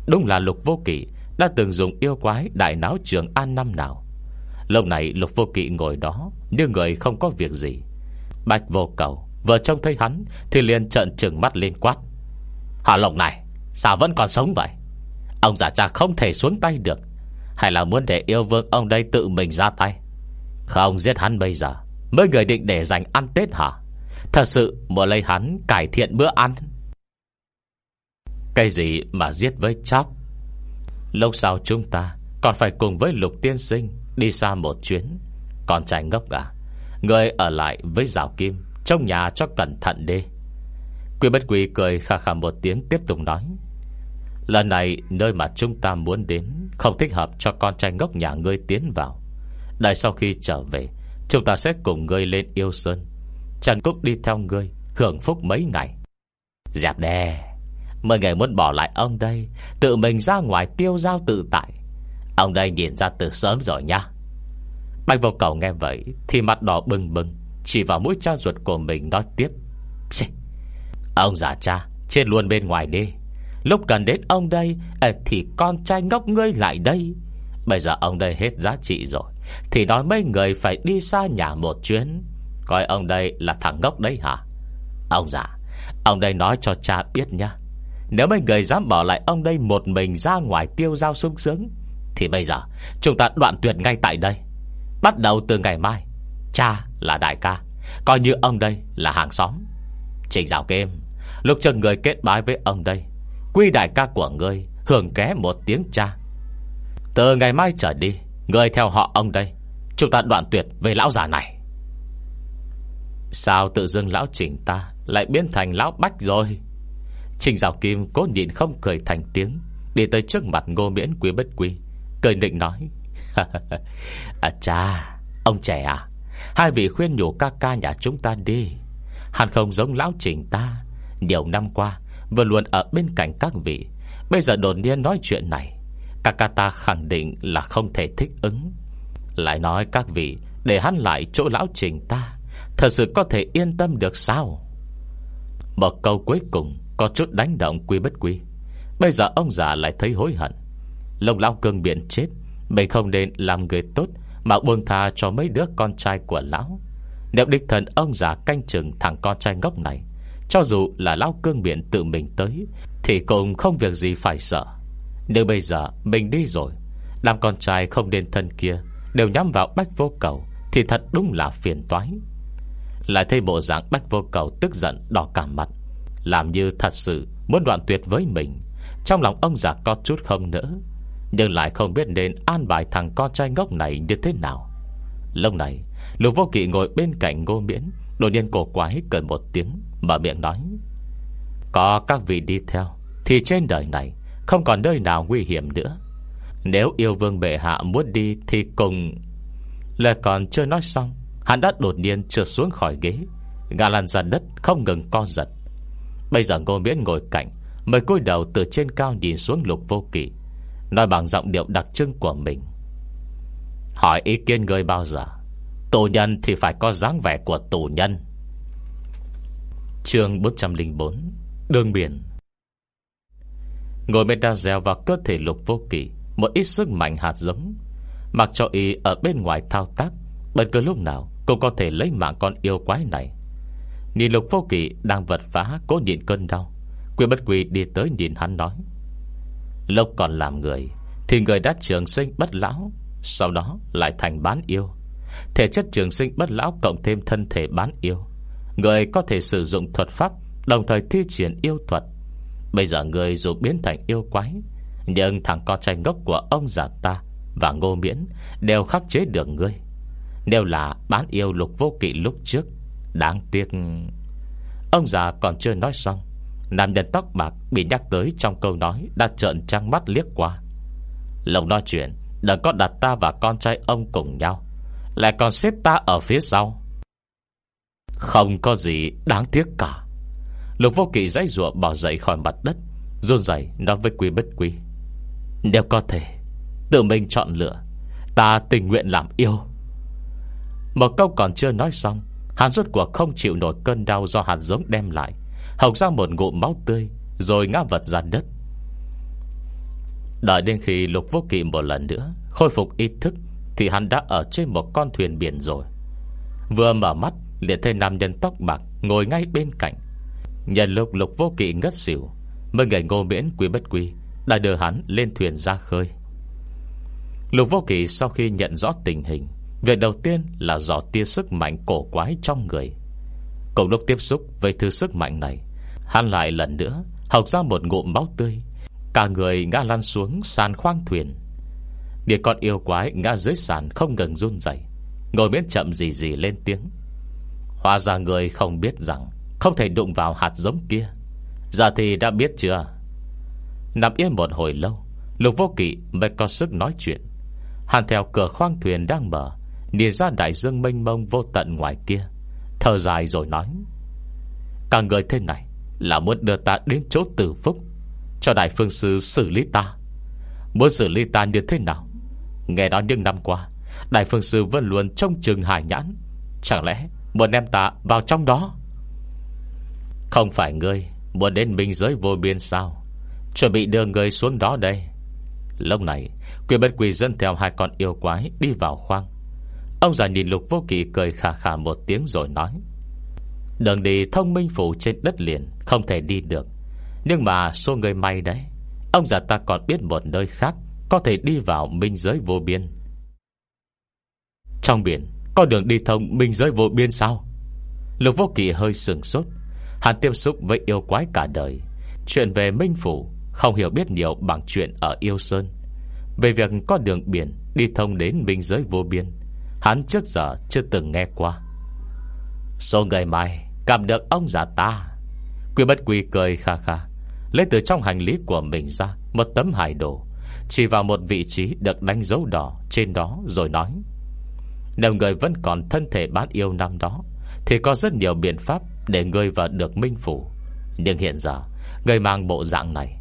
Đúng là lục vô kỵ Đã từng dùng yêu quái đại náo trường an năm nào. Lâu này lục vô kỵ ngồi đó, Như người không có việc gì. Bạch vô cầu Vừa trông thấy hắn Thì liền trợn trừng mắt lên quát. Hạ lộng này, Sao vẫn còn sống vậy? Ông giả cha không thể xuống tay được. Hay là muốn để yêu vương ông đây tự mình ra tay? Không giết hắn bây giờ, Mới người định để dành ăn Tết hả? Thật sự muốn lấy hắn cải thiện bữa ăn. Cái gì mà giết với chóc? Lúc sau chúng ta Còn phải cùng với lục tiên sinh Đi xa một chuyến. Còn trai ngốc à Người ở lại với rào kim. Trong nhà cho cẩn thận đi. Quy bất quy cười khà khà một tiếng tiếp tục nói. Lần này nơi mà chúng ta muốn đến Không thích hợp cho con trai ngốc nhà ngươi tiến vào. Đại sau khi trở về, Chúng ta sẽ cùng ngươi lên yêu sơn. Trần Cúc đi theo ngươi Hưởng phúc mấy ngày. Dẹp đè. Mời ngày muốn bỏ lại ông đây, Tự mình ra ngoài tiêu giao tự tại. Ông đây nhìn ra từ sớm rồi nha. Bạch vô cầu nghe vậy Thì mặt đỏ bừng bừng. Chỉ vào mũi cha ruột của mình nói tiếp. Xì. Ông già cha, Chết luôn bên ngoài đi. Lúc cần đến ông đây à, Thì con trai ngốc ngươi lại đây. Bây giờ ông đây hết giá trị rồi, Thì nói mấy người phải đi xa nhà một chuyến. Coi ông đây là thằng ngốc đấy hả? Ông già, Ông đây nói cho cha biết nha Nếu mấy người dám bỏ lại ông đây một mình ra ngoài tiêu giao sung sướng, Thì bây giờ chúng ta đoạn tuyệt ngay tại đây. Bắt đầu từ ngày mai, Cha là đại ca. Coi như ông đây là hàng xóm. Trình Giáo Kim, Lúc cho người kết bái với ông đây, Quy đại ca của ngươi Hưởng ké một tiếng cha. Từ ngày mai trở đi Người theo họ ông đây, Chúng ta đoạn tuyệt về lão già này. Sao tự dưng lão trình ta Lại biến thành lão bách rồi? Trình Giáo Kim cố nhịn không cười thành tiếng, Đi tới trước mặt ngô miễn quý bất quý Cười định nói *laughs* À cha, Ông trẻ à Hai vị khuyên nhủ ca ca nhà chúng ta đi. Hẳn không giống lão trình ta. Nhiều năm qua, Vừa luôn ở bên cạnh các vị. Bây giờ đột nhiên nói chuyện này Cả ta khẳng định là không thể thích ứng. Lại nói các vị, Để hắn lại chỗ lão trình ta, Thật sự có thể yên tâm được sao? Một câu cuối cùng Có chút đánh động quy bất quy. Bây giờ ông già lại thấy hối hận. Lông lão cương biện chết, Mình không nên làm người tốt mà buông tha cho mấy đứa con trai của lão. Nếu đích thần ông già canh chừng Thằng con trai ngốc này, Cho dù là lão cương biện tự mình tới, Thì cũng không việc gì phải sợ. Nếu bây giờ mình đi rồi Làm con trai không đến thân kia, Đều nhắm vào bách vô cầu Thì thật đúng là phiền toái. Lại thấy bộ dạng bách vô cầu tức giận đỏ cả mặt, Làm như thật sự Muốn đoạn tuyệt với mình. Trong lòng ông già có chút không nỡ nhưng lại không biết nên an bài thằng con trai ngốc này như thế nào. Lúc này, Lục vô kỵ ngồi bên cạnh ngô miễn. Đột nhiên cổ quái cần một tiếng, Mở miệng nói, Có các vị đi theo, Thì trên đời này không còn nơi nào nguy hiểm nữa. Nếu yêu vương bệ hạ muốn đi Thì cùng Lời còn chưa nói xong, Hắn đã đột nhiên trượt xuống khỏi ghế. Gà lăn ra đất, không ngừng co giật. Bây giờ ngô miễn ngồi cạnh, Mới cúi đầu từ trên cao nhìn xuống lục vô kỵ. Nói bằng giọng điệu đặc trưng của mình. Hỏi ý kiến người bao giờ? Tù nhân thì phải có dáng vẻ của tù nhân. Chương 404 Đường biển. Ngồi bên đa dèo vào cơ thể lục vô kỳ Một ít sức mạnh hạt giống. Mặc cho y ở bên ngoài thao tác, Bất cứ lúc nào Cũng có thể lấy mạng con yêu quái này. Nhìn lục vô kỳ đang vật vã Cố nhịn cơn đau, Quy bất quỳ đi tới nhìn hắn nói lúc còn làm người, Thì người đã trường sinh bất lão, Sau đó lại thành bán yêu. Thể chất trường sinh bất lão Cộng thêm thân thể bán yêu. Người có thể sử dụng thuật pháp, Đồng thời thi triển yêu thuật. Bây giờ người dù biến thành yêu quái, Nhưng thằng con trai ngốc của ông già ta Và ngô miễn Đều khắc chế được ngươi. Đều là bán yêu lục vô kỵ lúc trước. Đáng tiếc. Ông già còn chưa nói xong Nam nhân tóc bạc bị nhắc tới Trong câu nói đã trợn trăng mắt liếc qua. Lồng nói chuyện Đừng có đặt ta và con trai ông cùng nhau. Lại còn xếp ta ở phía sau. Không có gì đáng tiếc cả. Lục vô kỵ dãy ruộng bỏ dậy khỏi mặt đất Rôn dậy nói với quý bất quý Nếu có thể, Tự mình chọn lựa, Ta tình nguyện làm yêu. Một câu còn chưa nói xong, Hắn rốt cuộc không chịu nổi cơn đau Do hạt giống đem lại. Hồng ra một ngụm máu tươi, Rồi ngã vật ra đất. Đợi đến khi lục vô kỵ một lần nữa Khôi phục ý thức, Thì hắn đã ở trên một con thuyền biển rồi. Vừa mở mắt, liền thấy nam nhân tóc bạc Ngồi ngay bên cạnh. Nhân lục lục vô kỵ ngất xỉu Mới ngày ngô miễn quý bất quý Đã đưa hắn lên thuyền ra khơi. Lục vô kỵ sau khi nhận rõ tình hình, Việc đầu tiên là dò tia sức mạnh cổ quái trong người. Cùng lúc tiếp xúc với thứ sức mạnh này Hắn lại lần nữa Học ra một ngụm máu tươi. Cả người ngã lăn xuống sàn khoang thuyền. Địa con yêu quái ngã dưới sàn không ngừng run dậy Ngồi miễn chậm gì gì lên tiếng. Hóa ra người không biết rằng, không thể đụng vào hạt giống kia. Giờ thì đã biết chưa? Nằm yên một hồi lâu, Lục vô kỵ mới có sức nói chuyện. Hàn theo cửa khoang thuyền đang mở, Nhìn ra đại dương mênh mông vô tận ngoài kia. Thở dài rồi nói, Cả người thế này là muốn đưa ta đến chỗ tử phúc Cho đại phương sư xử lý ta. Muốn xử lý ta như thế nào? Nghe nói những năm qua, Đại phương sư vẫn luôn trông chừng hải nhãn. Chẳng lẽ muốn em ta vào trong đó? Không phải ngươi Muốn đến minh giới vô biên sao? Chuẩn bị đưa người xuống đó đây. Lúc này Quyền bất quỳ dân theo hai con yêu quái Đi vào khoang Ông già nhìn lục vô kỳ cười khà khà một tiếng rồi nói Đường đi thông minh phủ trên đất liền, Không thể đi được. Nhưng mà số người may đấy, Ông già ta còn biết một nơi khác, Có thể đi vào minh giới vô biên. Trong biển, Có đường đi thông minh giới vô biên sao? Lục vô kỳ hơi sừng sốt. Hắn tiếp xúc với yêu quái cả đời. Chuyện về Minh Phủ, Không hiểu biết nhiều bằng chuyện ở Yêu Sơn. Về việc có đường biển Đi thông đến biên giới vô biên, Hắn trước giờ chưa từng nghe qua. Số người mai cảm được ông già ta. Quy bất quy cười kha kha, Lấy từ trong hành lý của mình ra Một tấm hải đồ, Chỉ vào một vị trí được đánh dấu đỏ Trên đó rồi nói, Nếu người vẫn còn thân thể bán yêu năm đó, Thì có rất nhiều biện pháp để người vào được minh phủ. Nhưng hiện giờ, người mang bộ dạng này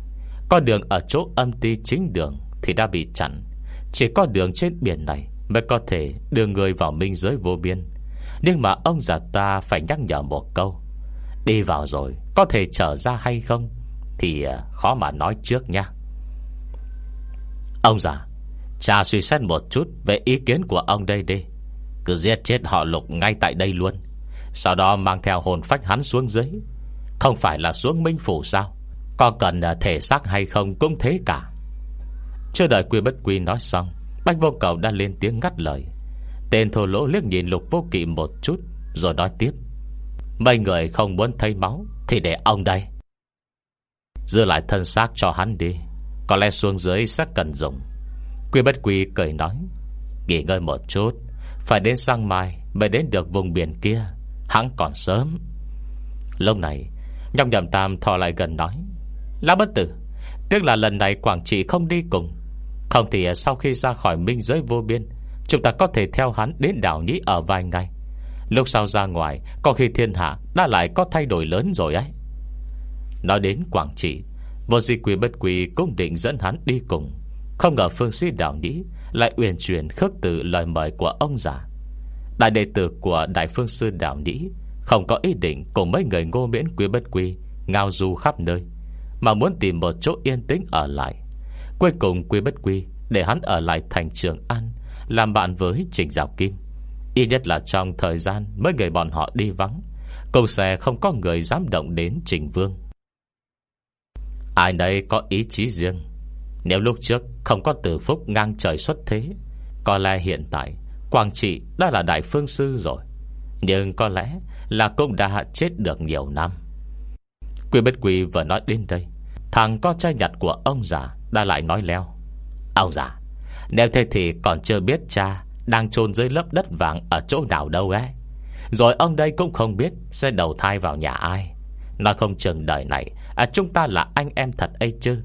Con đường ở chỗ âm ti chính đường Thì đã bị chặn. Chỉ có đường trên biển này Mới có thể đưa người vào minh giới vô biên nhưng mà ông già ta phải nhắc nhở một câu. Đi vào rồi, Có thể trở ra hay không Thì à, khó mà nói trước nha. Ông già, Cha suy xét một chút Về ý kiến của ông đây đi. Cứ giết chết họ lục ngay tại đây luôn. Sau đó mang theo hồn phách hắn xuống dưới. Không phải là xuống minh phủ sao? Có cần à, thể xác hay không cũng thế cả. Chưa đợi quy bất quy nói xong, Bách vô cầu đã lên tiếng ngắt lời. Tên thô lỗ liếc nhìn lục vô kỵ một chút, Rồi nói tiếp. Mấy người không muốn thấy máu Thì để ông đây. Giữ lại thân xác cho hắn đi, Có lẽ xuống dưới sẽ cần dùng. Quy bất quy cười nói, Nghỉ ngơi một chút, Phải đến sang mai mới đến được vùng biển kia, Hắn còn sớm. Lúc này nhóc nhầm tam thò lại gần nói Lá bất tử Tiếc là lần này Quảng Trị không đi cùng. Không thì sau khi ra khỏi minh giới vô biên Chúng ta có thể theo hắn đến đảo Nhĩ ở vài ngày Lúc sau ra ngoài, Có khi thiên hạ đã lại có thay đổi lớn rồi ấy. Nói đến Quảng Trị, Vô di quỷ bất quỷ cũng định dẫn hắn đi cùng. Không ngờ phương sĩ đảo Nhĩ Lại uyển chuyển khước từ lời mời của ông già. Đại đệ tử của Đại phương sư đảo Nhĩ Không có ý định cùng mấy người ngô miễn quý bất quy Ngao du khắp nơi, Mà muốn tìm một chỗ yên tĩnh ở lại. Cuối cùng quý bất quy Để hắn ở lại thành trường An làm bạn với Trình Giáo Kim. Ít nhất là trong thời gian Mấy người bọn họ đi vắng, Cầu xe không có người dám động đến Trình Vương. Ai nấy có ý chí riêng. Nếu lúc trước không có Tử phúc ngang trời xuất thế, Có lẽ hiện tại Quảng Trị đã là đại phương sư rồi. Nhưng có lẽ là cũng đã chết được nhiều năm. Quy bất quy vừa nói đến đây, Thằng con trai nhặt của ông già Đã lại nói leo. Ông già nếu thế thì còn chưa biết cha Đang chôn dưới lớp đất vàng Ở chỗ nào đâu ấy. Rồi ông đây cũng không biết Sẽ đầu thai vào nhà ai. Nói không chừng đời này à, Chúng ta là anh em thật ấy chứ.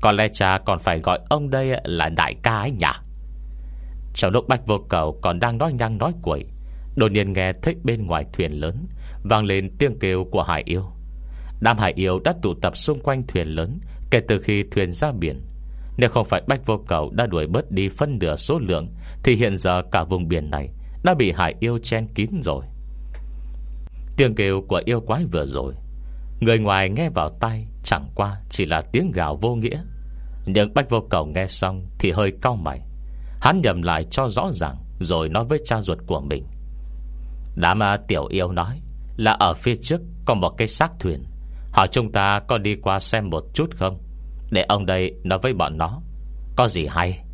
Có lẽ cha còn phải gọi ông đây là đại ca ấy nhỉ? Trong lúc Bách Vô Cầu còn đang nói nhăng nói quậy Đột nhiên nghe thấy bên ngoài thuyền lớn Vang lên tiếng kêu của hải yêu. Đám hải yêu đã tụ tập xung quanh thuyền lớn Kể từ khi thuyền ra biển. Nếu không phải Bách Vô Cầu đã đuổi bớt đi phân nửa số lượng, Thì hiện giờ cả vùng biển này Đã bị hải yêu chen kín rồi. Tiếng kêu của yêu quái vừa rồi, Người ngoài nghe vào tai Chẳng qua chỉ là tiếng gào vô nghĩa. Nhưng Bách Vô Cầu nghe xong Thì hơi cau mày. Hắn nhầm lại cho rõ ràng Rồi nói với cha ruột của mình. Đám à, tiểu yêu nói Là ở phía trước có một cái xác thuyền. Hỏi chúng ta có đi qua xem một chút không? Để ông đây nói với bọn nó. Có gì hay?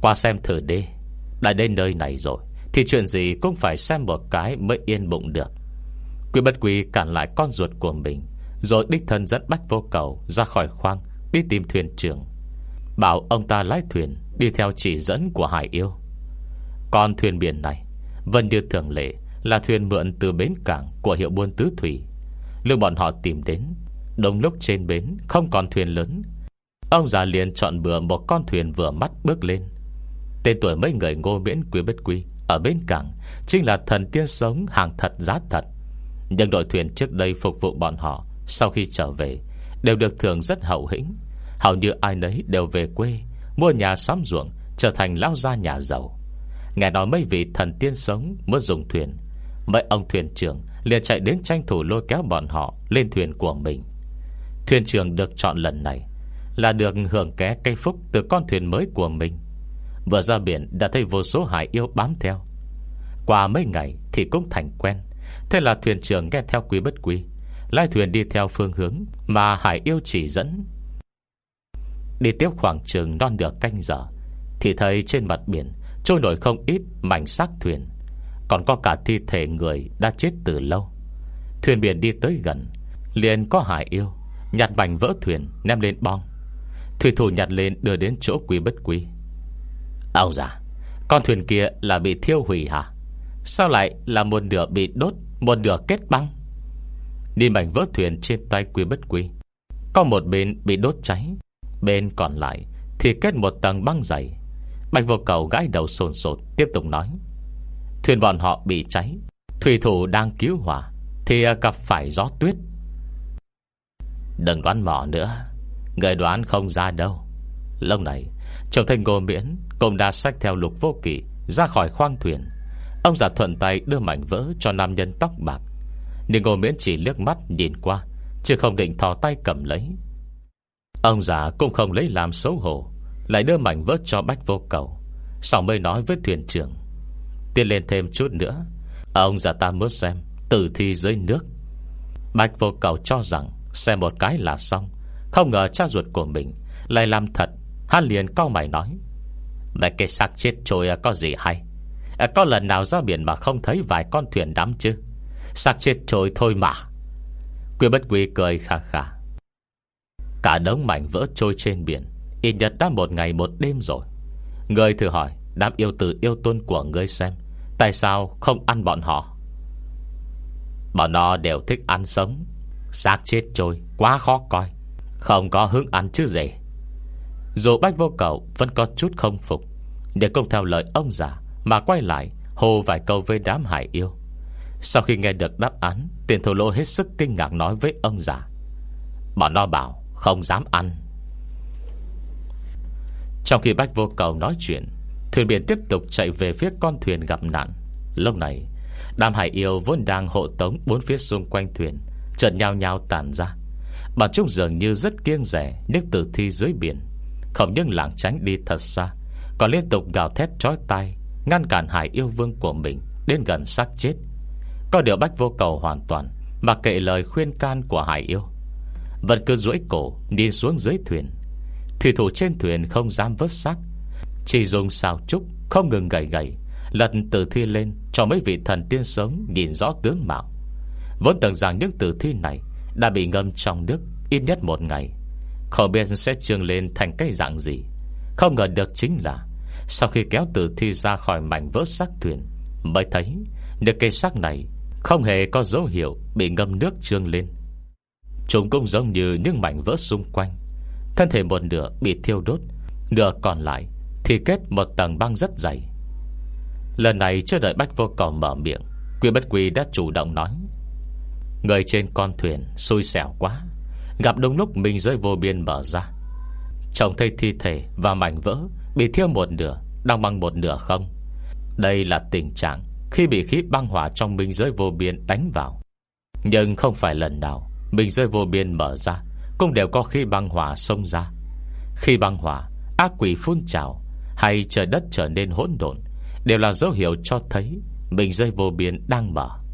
Qua xem thử đi. Đã đến nơi này rồi, Thì chuyện gì cũng phải xem một cái mới yên bụng được. Quý bất quý cản lại con ruột của mình, Rồi đích thân dẫn bách vô cầu Ra khỏi khoang đi tìm thuyền trưởng. Bảo ông ta lái thuyền Đi theo chỉ dẫn của hải yêu. Con thuyền biển này, vân như thường lệ, Là thuyền mượn từ bến cảng Của hiệu buôn tứ thủy. Lưu bọn họ tìm đến Đồng lúc trên bến, không còn thuyền lớn. Ông già liền chọn bừa một con thuyền vừa mắt bước lên. Tên tuổi mấy người ngô miễn quý bất quý Ở bên cảng, Chính là thần tiên sống hàng thật giá thật. Nhưng đội thuyền trước đây phục vụ bọn họ, Sau khi trở về, Đều được thưởng rất hậu hĩnh. Hầu như ai nấy đều về quê, Mua nhà xóm ruộng, Trở thành lao gia nhà giàu. Nghe nói mấy vị thần tiên sống Mới dùng thuyền, Mấy ông thuyền trưởng liền chạy đến tranh thủ lôi kéo bọn họ Lên thuyền của mình. Thuyền trưởng được chọn lần này Là được hưởng ké cây phúc Từ con thuyền mới của mình. Vừa ra biển đã thấy vô số hải yêu bám theo. Qua mấy ngày Thì cũng thành quen. Thế là thuyền trưởng nghe theo quý bất quý Lai thuyền đi theo phương hướng Mà hải yêu chỉ dẫn. Đi tiếp khoảng chừng non được canh giờ, Thì thấy trên mặt biển Trôi nổi không ít mảnh xác thuyền. Còn có cả thi thể người đã chết từ lâu. Thuyền biển đi tới gần, Liền có hải yêu. Nhặt mảnh vỡ thuyền, ném lên bong. Thủy thủ nhặt lên, đưa đến chỗ quý bất quý Ông già, Con thuyền kia là bị thiêu hủy hả? Sao lại là một nửa bị đốt, Một nửa kết băng? Đi mảnh vỡ thuyền trên tay quý bất quý Có một bên bị đốt cháy, Bên còn lại Thì kết một tầng băng dày. Bạch vô cầu gãi đầu sồn sột, Tiếp tục nói, Thuyền bọn họ bị cháy, Thủy thủ đang cứu hỏa Thì gặp phải gió tuyết. Đừng đoán mò nữa. Người đoán không ra đâu. Lâu này Trông thấy ngô miễn Cũng đã sách theo lục vô kỵ Ra khỏi khoang thuyền. Ông giả thuận tay đưa mảnh vỡ cho nam nhân tóc bạc. Nhưng ngô miễn chỉ liếc mắt nhìn qua, Chứ không định thò tay cầm lấy. Ông già cũng không lấy làm xấu hổ, Lại đưa mảnh vỡ cho bách vô cầu. Sau mới nói với thuyền trưởng, Tiến lên thêm chút nữa. Ông già ta muốn xem Tử thi dưới nước. Bách vô cầu cho rằng Xem một cái là xong. Không ngờ cha ruột của mình Lại làm thật. Hắn liền cao mày nói đại cái xác chết trôi à, có gì hay? À, có lần nào ra biển mà không thấy Vài con thuyền đắm chứ? Xác chết trôi thôi mà. Quyên bất quy cười khà khà Cả đống mảnh vỡ trôi trên biển, Ít nhất đã một ngày một đêm rồi. Người thử hỏi, Đám yêu tử yêu tôn của ngươi xem, Tại sao không ăn bọn họ? Bọn nó đều thích ăn sống xác chết trôi, Quá khó coi. Không có hứng ăn chứ gì. Dù bách vô cầu vẫn có chút không phục Để công theo lời ông già Mà quay lại hồ vài câu với đám hải yêu. Sau khi nghe được đáp án, Tiền thổ lô hết sức kinh ngạc nói với ông già. Bọn nó bảo Không dám ăn. Trong khi bách vô cầu nói chuyện, Thuyền biển tiếp tục chạy về phía con thuyền gặp nạn. Lúc này, Đám hải yêu vốn đang hộ tống Bốn phía xung quanh thuyền Trần nhao nhao tàn ra. Bọn chúng dường như rất kiêng rẻ Những tử thi dưới biển. Không những lảng tránh đi thật xa, Còn liên tục gào thét trói tay Ngăn cản hải yêu vương của mình Đến gần xác chết. Có điều bách vô cầu hoàn toàn Mà kệ lời khuyên can của hải yêu. Vẫn cứ duỗi cổ, Đi xuống dưới thuyền. Thủy thủ trên thuyền không dám vớt xác, Chỉ dùng xào trúc Không ngừng gầy gầy Lật tử thi lên cho mấy vị thần tiên sống Nhìn rõ tướng mạo. Vốn tưởng rằng những tử thi này Đã bị ngâm trong nước ít nhất một ngày, Không biết sẽ trương lên thành cái dạng gì. Không ngờ được chính là Sau khi kéo tử thi ra khỏi mảnh vỡ xác thuyền, Mới thấy được cây xác này Không hề có dấu hiệu Bị ngâm nước trương lên. Chúng cũng giống như những mảnh vỡ xung quanh, Thân thể một nửa bị thiêu đốt, Nửa còn lại Thì kết một tầng băng rất dày. Lần này chưa đợi Bách Vô Cầu mở miệng, Quy Bất Quy đã chủ động nói Người trên con thuyền xui xẻo quá. Gặp đúng lúc mình rơi vô biên mở ra. Trông thấy thi thể và mảnh vỡ Bị thiêu một nửa, Đang bằng một nửa không? Đây là tình trạng Khi bị khí băng hỏa trong minh giới vô biên đánh vào. Nhưng không phải lần nào Minh giới vô biên mở ra Cũng đều có khi băng hỏa xông ra. Khi băng hỏa, Ác quỷ phun trào Hay trời đất trở nên hỗn độn Đều là dấu hiệu cho thấy Mình rơi vô biên đang mở.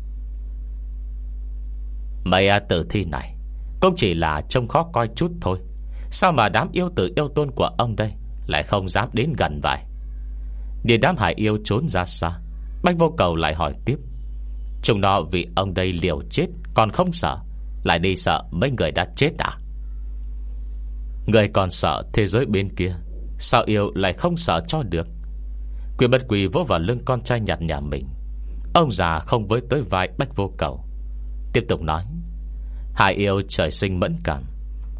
Mấy tử thi này Cũng chỉ là trông khó coi chút thôi. Sao mà đám yêu tử yêu tôn của ông đây Lại không dám đến gần vậy? Để đám hải yêu trốn ra xa, Bách vô cầu lại hỏi tiếp. Chúng nó vì ông đây liều chết, Còn không sợ, Lại đi sợ mấy người đã chết à? Người còn sợ thế giới bên kia, Sao yêu lại không sợ cho được? Quyền bất quỳ vỗ vào lưng con trai nhặt nhà mình. Ông già không với tới vai bách vô cầu. Tiếp tục nói hải yêu trời sinh mẫn cảm,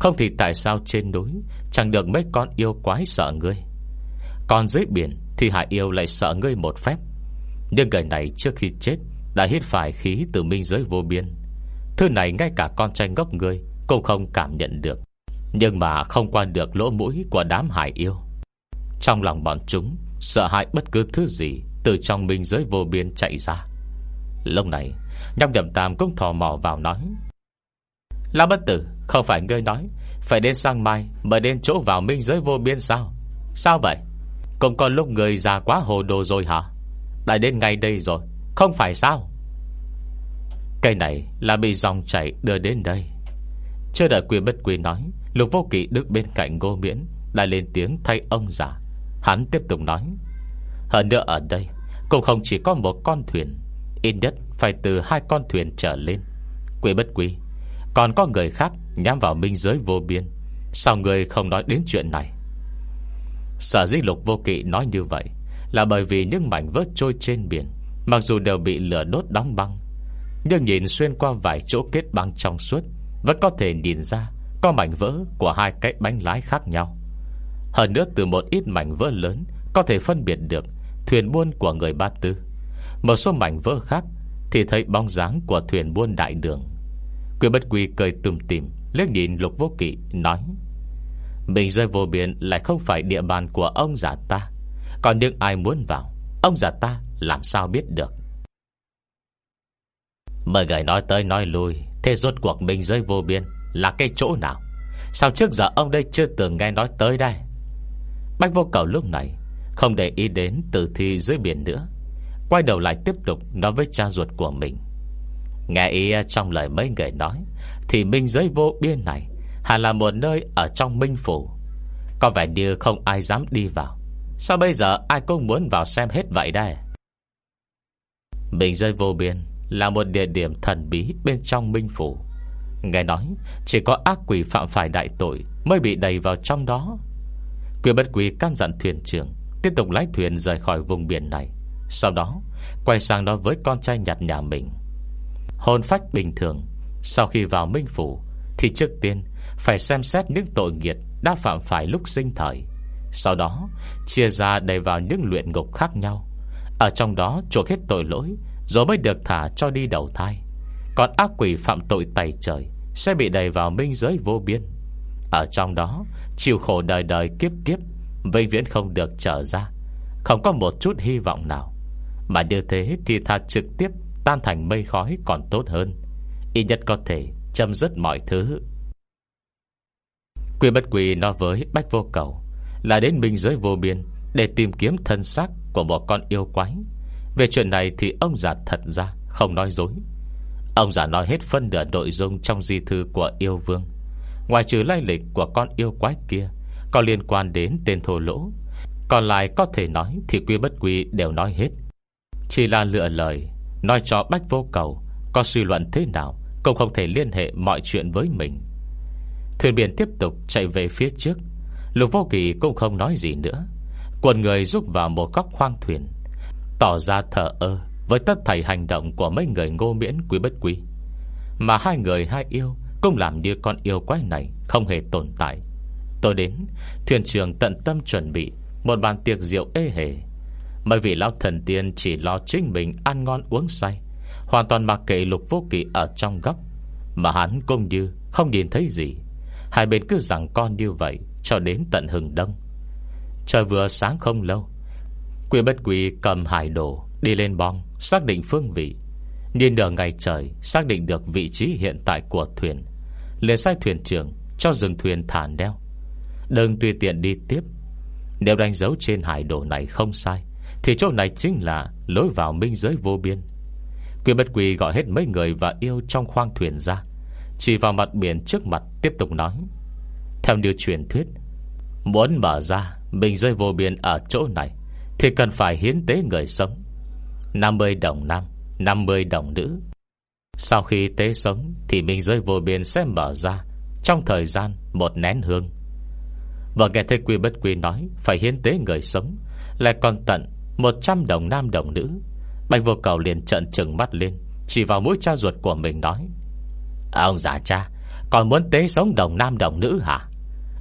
Không thì tại sao trên núi Chẳng được mấy con yêu quái sợ ngươi? Còn dưới biển Thì hải yêu lại sợ ngươi một phép. Nhưng người này trước khi chết Đã hít phải khí từ minh giới vô biên. Thứ này ngay cả con trai ngốc ngươi Cũng không cảm nhận được. Nhưng mà không qua được lỗ mũi Của đám hải yêu. Trong lòng bọn chúng Sợ hãi bất cứ thứ gì Từ trong minh giới vô biên chạy ra. Lúc này, Nhóc nhậm tam cũng thò mò vào nói. La bất tử, Không phải ngươi nói, Phải đến sang mai Mới đến chỗ vào minh giới vô biên sao? Sao vậy? Cũng còn lúc người già quá hồ đồ rồi hả? Đã đến ngay đây rồi, Không phải sao? Cây này là bị dòng chảy đưa đến đây. Chưa đợi quyền bất quyền nói, Lục vô kỵ đứng bên cạnh ngô miễn, Đã lên tiếng thay ông già. Hắn tiếp tục nói, Hơn nữa ở đây, Cũng không chỉ có một con thuyền Ít nhất phải từ hai con thuyền trở lên. Quy bất quy Còn có người khác nhắm vào minh giới vô biên. Sao người không nói đến chuyện này? Sở dĩ lục vô kỵ nói như vậy Là bởi vì những mảnh vớt trôi trên biển, Mặc dù đều bị lửa đốt đóng băng, Nhưng nhìn xuyên qua vài chỗ kết băng trong suốt, Vẫn có thể nhìn ra Có mảnh vỡ của hai cái bánh lái khác nhau. Hơn nữa từ một ít mảnh vỡ lớn Có thể phân biệt được Thuyền buôn của người Ba Tư. Một số mảnh vỡ khác Thì thấy bóng dáng của thuyền buôn đại đường. Quy bất quy cười tùm tìm, liếc nhìn lục vô kỵ, nói Mình rơi vô biển lại không phải địa bàn của ông già ta. Còn những ai muốn vào, Ông già ta làm sao biết được? Mời người nói tới nói lui, Thế rốt cuộc mình rơi vô biên Là cái chỗ nào? Sao trước giờ ông đây chưa từng nghe nói tới đây? Bách vô cầu lúc này Không để ý đến tử thi dưới biển nữa. Quay đầu lại tiếp tục Nói với cha ruột của mình. Nghe ý à, trong lời mấy người nói, Thì minh giới vô biên này Hẳn là một nơi ở trong minh phủ. Có vẻ như không ai dám đi vào. Sao bây giờ ai cũng muốn vào xem hết vậy đây? Minh giới vô biên Là một địa điểm thần bí Bên trong minh phủ. Nghe nói, chỉ có ác quỷ phạm phải đại tội Mới bị đầy vào trong đó. Quyền bất quỷ căn dặn thuyền trưởng Tiếp tục lái thuyền rời khỏi vùng biển này. Sau đó, Quay sang nói với con trai nhặt nhà mình. Hồn phách bình thường, Sau khi vào minh phủ, Thì trước tiên phải xem xét những tội nghiệt Đã phạm phải lúc sinh thời. Sau đó, chia ra đầy vào những luyện ngục khác nhau. Ở trong đó chuộc hết tội lỗi Rồi mới được thả cho đi đầu thai. Còn ác quỷ phạm tội tày trời Sẽ bị đầy vào minh giới vô biên. Ở trong đó, Chịu khổ đời đời kiếp kiếp, Vĩnh viễn không được trở ra. Không có một chút hy vọng nào. Mà như thế thì thà trực tiếp Tan thành mây khói còn tốt hơn. Ít nhất có thể chấm dứt mọi thứ. Quy bất quỳ nói với Bách Vô Cầu Là đến minh giới vô biên Để tìm kiếm thân xác của một con yêu quái. Về chuyện này thì ông già thật ra Không nói dối. Ông già nói hết phân nửa nội dung Trong di thư của yêu vương. Ngoài trừ lai lịch của con yêu quái kia, Có liên quan đến tên thô lỗ. Còn lại có thể nói Thì quy bất quy đều nói hết. Chỉ là lựa lời, Nói cho Bách Vô Cầu, Có suy luận thế nào Cũng không thể liên hệ mọi chuyện với mình. Thuyền biển tiếp tục chạy về phía trước. Lục Vô Kỳ cũng không nói gì nữa. Quần người giúp vào một góc khoang thuyền, Tỏ ra thở ơ Với tất thảy hành động của mấy người ngô miễn quý bất quý. Mà hai người hai yêu Cũng làm như con yêu quái này Không hề tồn tại. Tôi đến Thuyền trường tận tâm chuẩn bị Một bàn tiệc rượu ê hề. Mấy vị lão thần tiên chỉ lo chính mình Ăn ngon uống say, Hoàn toàn mặc kệ lục vô kỳ ở trong góc. Mà hắn cũng như không nhìn thấy gì. Hai bên cứ rằng con như vậy Cho đến tận hừng đông. Trời vừa sáng không lâu, Quỷ bất quỷ cầm hải đồ Đi lên bong, xác định phương vị. Nhìn nửa ngày trời, Xác định được vị trí hiện tại của thuyền, liền sai thuyền trưởng Cho dừng thuyền thả neo. Đừng tùy tiện đi tiếp. Nếu đánh dấu trên hải đồ này không sai thì chỗ này chính là lối vào minh giới vô biên. Quyền bất quỳ gọi hết mấy người và yêu trong khoang thuyền ra, Chỉ vào mặt biển trước mặt Tiếp tục nói. Theo điều truyền thuyết, Muốn mở ra Minh rơi vô biên ở chỗ này Thì cần phải hiến tế người sống. 50 đồng nam 50 đồng nữ. Sau khi tế sống Thì Minh rơi vô biên sẽ mở ra Trong thời gian một nén hương. Và nghe thấy quy bất quy nói Phải hiến tế người sống, Lại còn tận 100 đồng nam đồng nữ. Bạch vô cầu liền trận trừng mắt lên, Chỉ vào mũi cha ruột của mình nói, Ông già cha, Còn muốn tế sống đồng nam đồng nữ hả?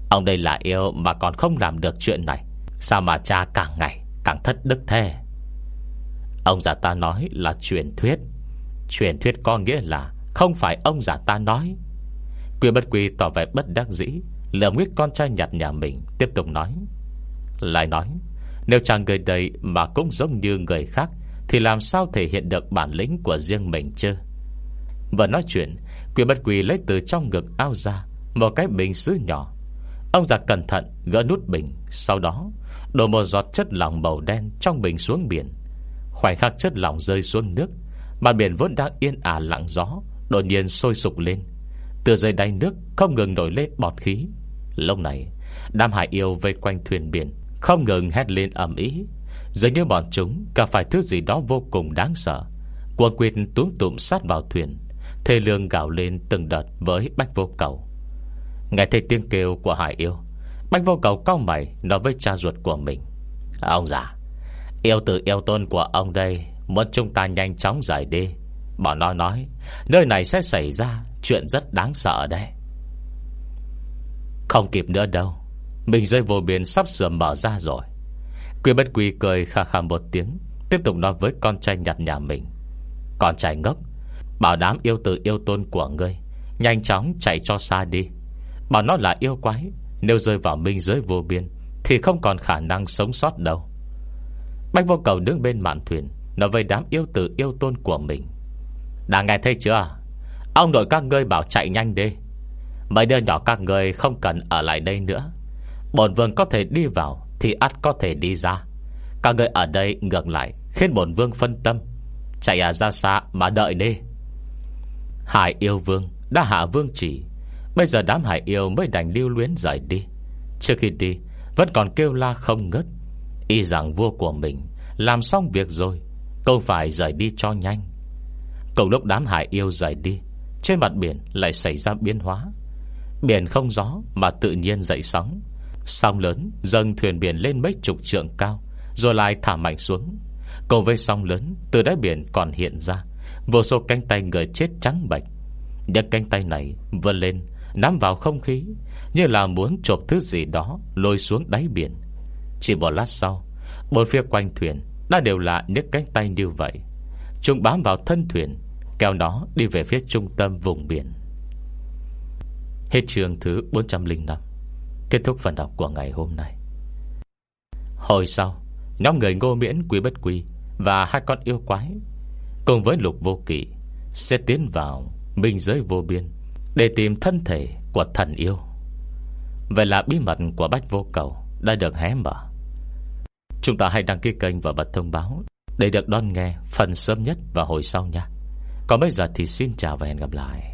Ông đây là yêu mà còn không làm được chuyện này, Sao mà cha càng ngày Càng thất đức thế? Ông già ta nói là truyền thuyết. Truyền thuyết có nghĩa là Không phải ông già ta nói. Quy bất quy tỏ vẻ bất đắc dĩ Lỡ nguyết con trai nhặt nhà mình, Tiếp tục nói, Lại nói nếu chàng người đấy mà cũng giống như người khác, Thì làm sao thể hiện được bản lĩnh của riêng mình chứ? Và nói chuyện Quy bất quy lấy từ trong ngực ao ra Một cái bình sứ nhỏ. Ông già cẩn thận gỡ nút bình, Sau đó đổ một giọt chất lỏng màu đen Trong bình xuống biển. Khoảnh khắc chất lỏng rơi xuống nước, Mặt biển vốn đang yên ả lặng gió, Đột nhiên sôi sục lên. Từ dưới đáy nước không ngừng nổi lên bọt khí. Lâu này, Đám hải yêu vây quanh thuyền biển không ngừng hét lên ầm ĩ. Dường như bọn chúng gặp phải thứ gì đó vô cùng đáng sợ. Quân quyền túm tụm sát vào thuyền, Thê lương gạo lên từng đợt với bách vô cầu. Nghe thấy tiếng kêu của hải yêu, Bách vô cầu cao mày Nói với cha ruột của mình. Ông già, Yêu tử yêu tôn của ông đây, Muốn chúng ta nhanh chóng giải đi. Bọn nó nói, Nơi này sẽ xảy ra chuyện rất đáng sợ đấy. Không kịp nữa đâu. Mình rơi vô biển sắp sửa mở ra rồi. Quy bất quy cười khà khà một tiếng, Tiếp tục nói với con trai nhặt nhà mình. Con trai ngốc, Bảo đám yêu tử yêu tôn của ngươi, Nhanh chóng chạy cho xa đi. Bảo nó là yêu quái, Nếu rơi vào minh giới vô biên, Thì không còn khả năng sống sót đâu. Bách vô cầu đứng bên mạn thuyền, Nói với đám yêu tử yêu tôn của mình. Đã nghe thấy chưa? Ông nội các ngươi bảo chạy nhanh đi. Mấy đứa nhỏ các ngươi không cần ở lại đây nữa. Bổn vương có thể đi vào Thì ắt có thể đi ra. Cả người ở đây ngược lại, Khiến bổn vương phân tâm. Chạy à ra xa mà đợi đi. Hải yêu vương Đã hạ vương chỉ. Bây giờ đám hải yêu mới đành lưu luyến rời đi. Trước khi đi, Vẫn còn kêu la không ngớt. Y rằng vua của mình Làm xong việc rồi, Câu phải rời đi cho nhanh. Cùng lúc đám hải yêu rời đi, Trên mặt biển lại xảy ra biến hóa. Biển không gió mà tự nhiên dậy sóng. Sóng lớn, dâng thuyền biển lên mấy chục trượng cao, Rồi lại thả mạnh xuống. Cùng với sóng lớn, Từ đáy biển còn hiện ra Vô số cánh tay người chết trắng bạch Những cánh tay này vươn lên, Nắm vào không khí, Như là muốn chộp thứ gì đó Lôi xuống đáy biển. Chỉ một lát sau, Bốn phía quanh thuyền Đã đều là những cánh tay như vậy. Chúng bám vào thân thuyền, Kéo nó đi về phía trung tâm vùng biển. Hết trường thứ 405 Kết thúc phần đọc của ngày hôm nay. Hồi sau, Nhóm người ngô miễn quý bất quý Và hai con yêu quái Cùng với lục vô kỵ Sẽ tiến vào minh giới vô biên Để tìm thân thể của thần yêu. Vậy là bí mật của Bách Vô Cầu Đã được hé mở. Chúng ta hãy đăng ký kênh và bật thông báo Để được đón nghe phần sớm nhất và hồi sau nha. Còn bây giờ thì xin chào và hẹn gặp lại.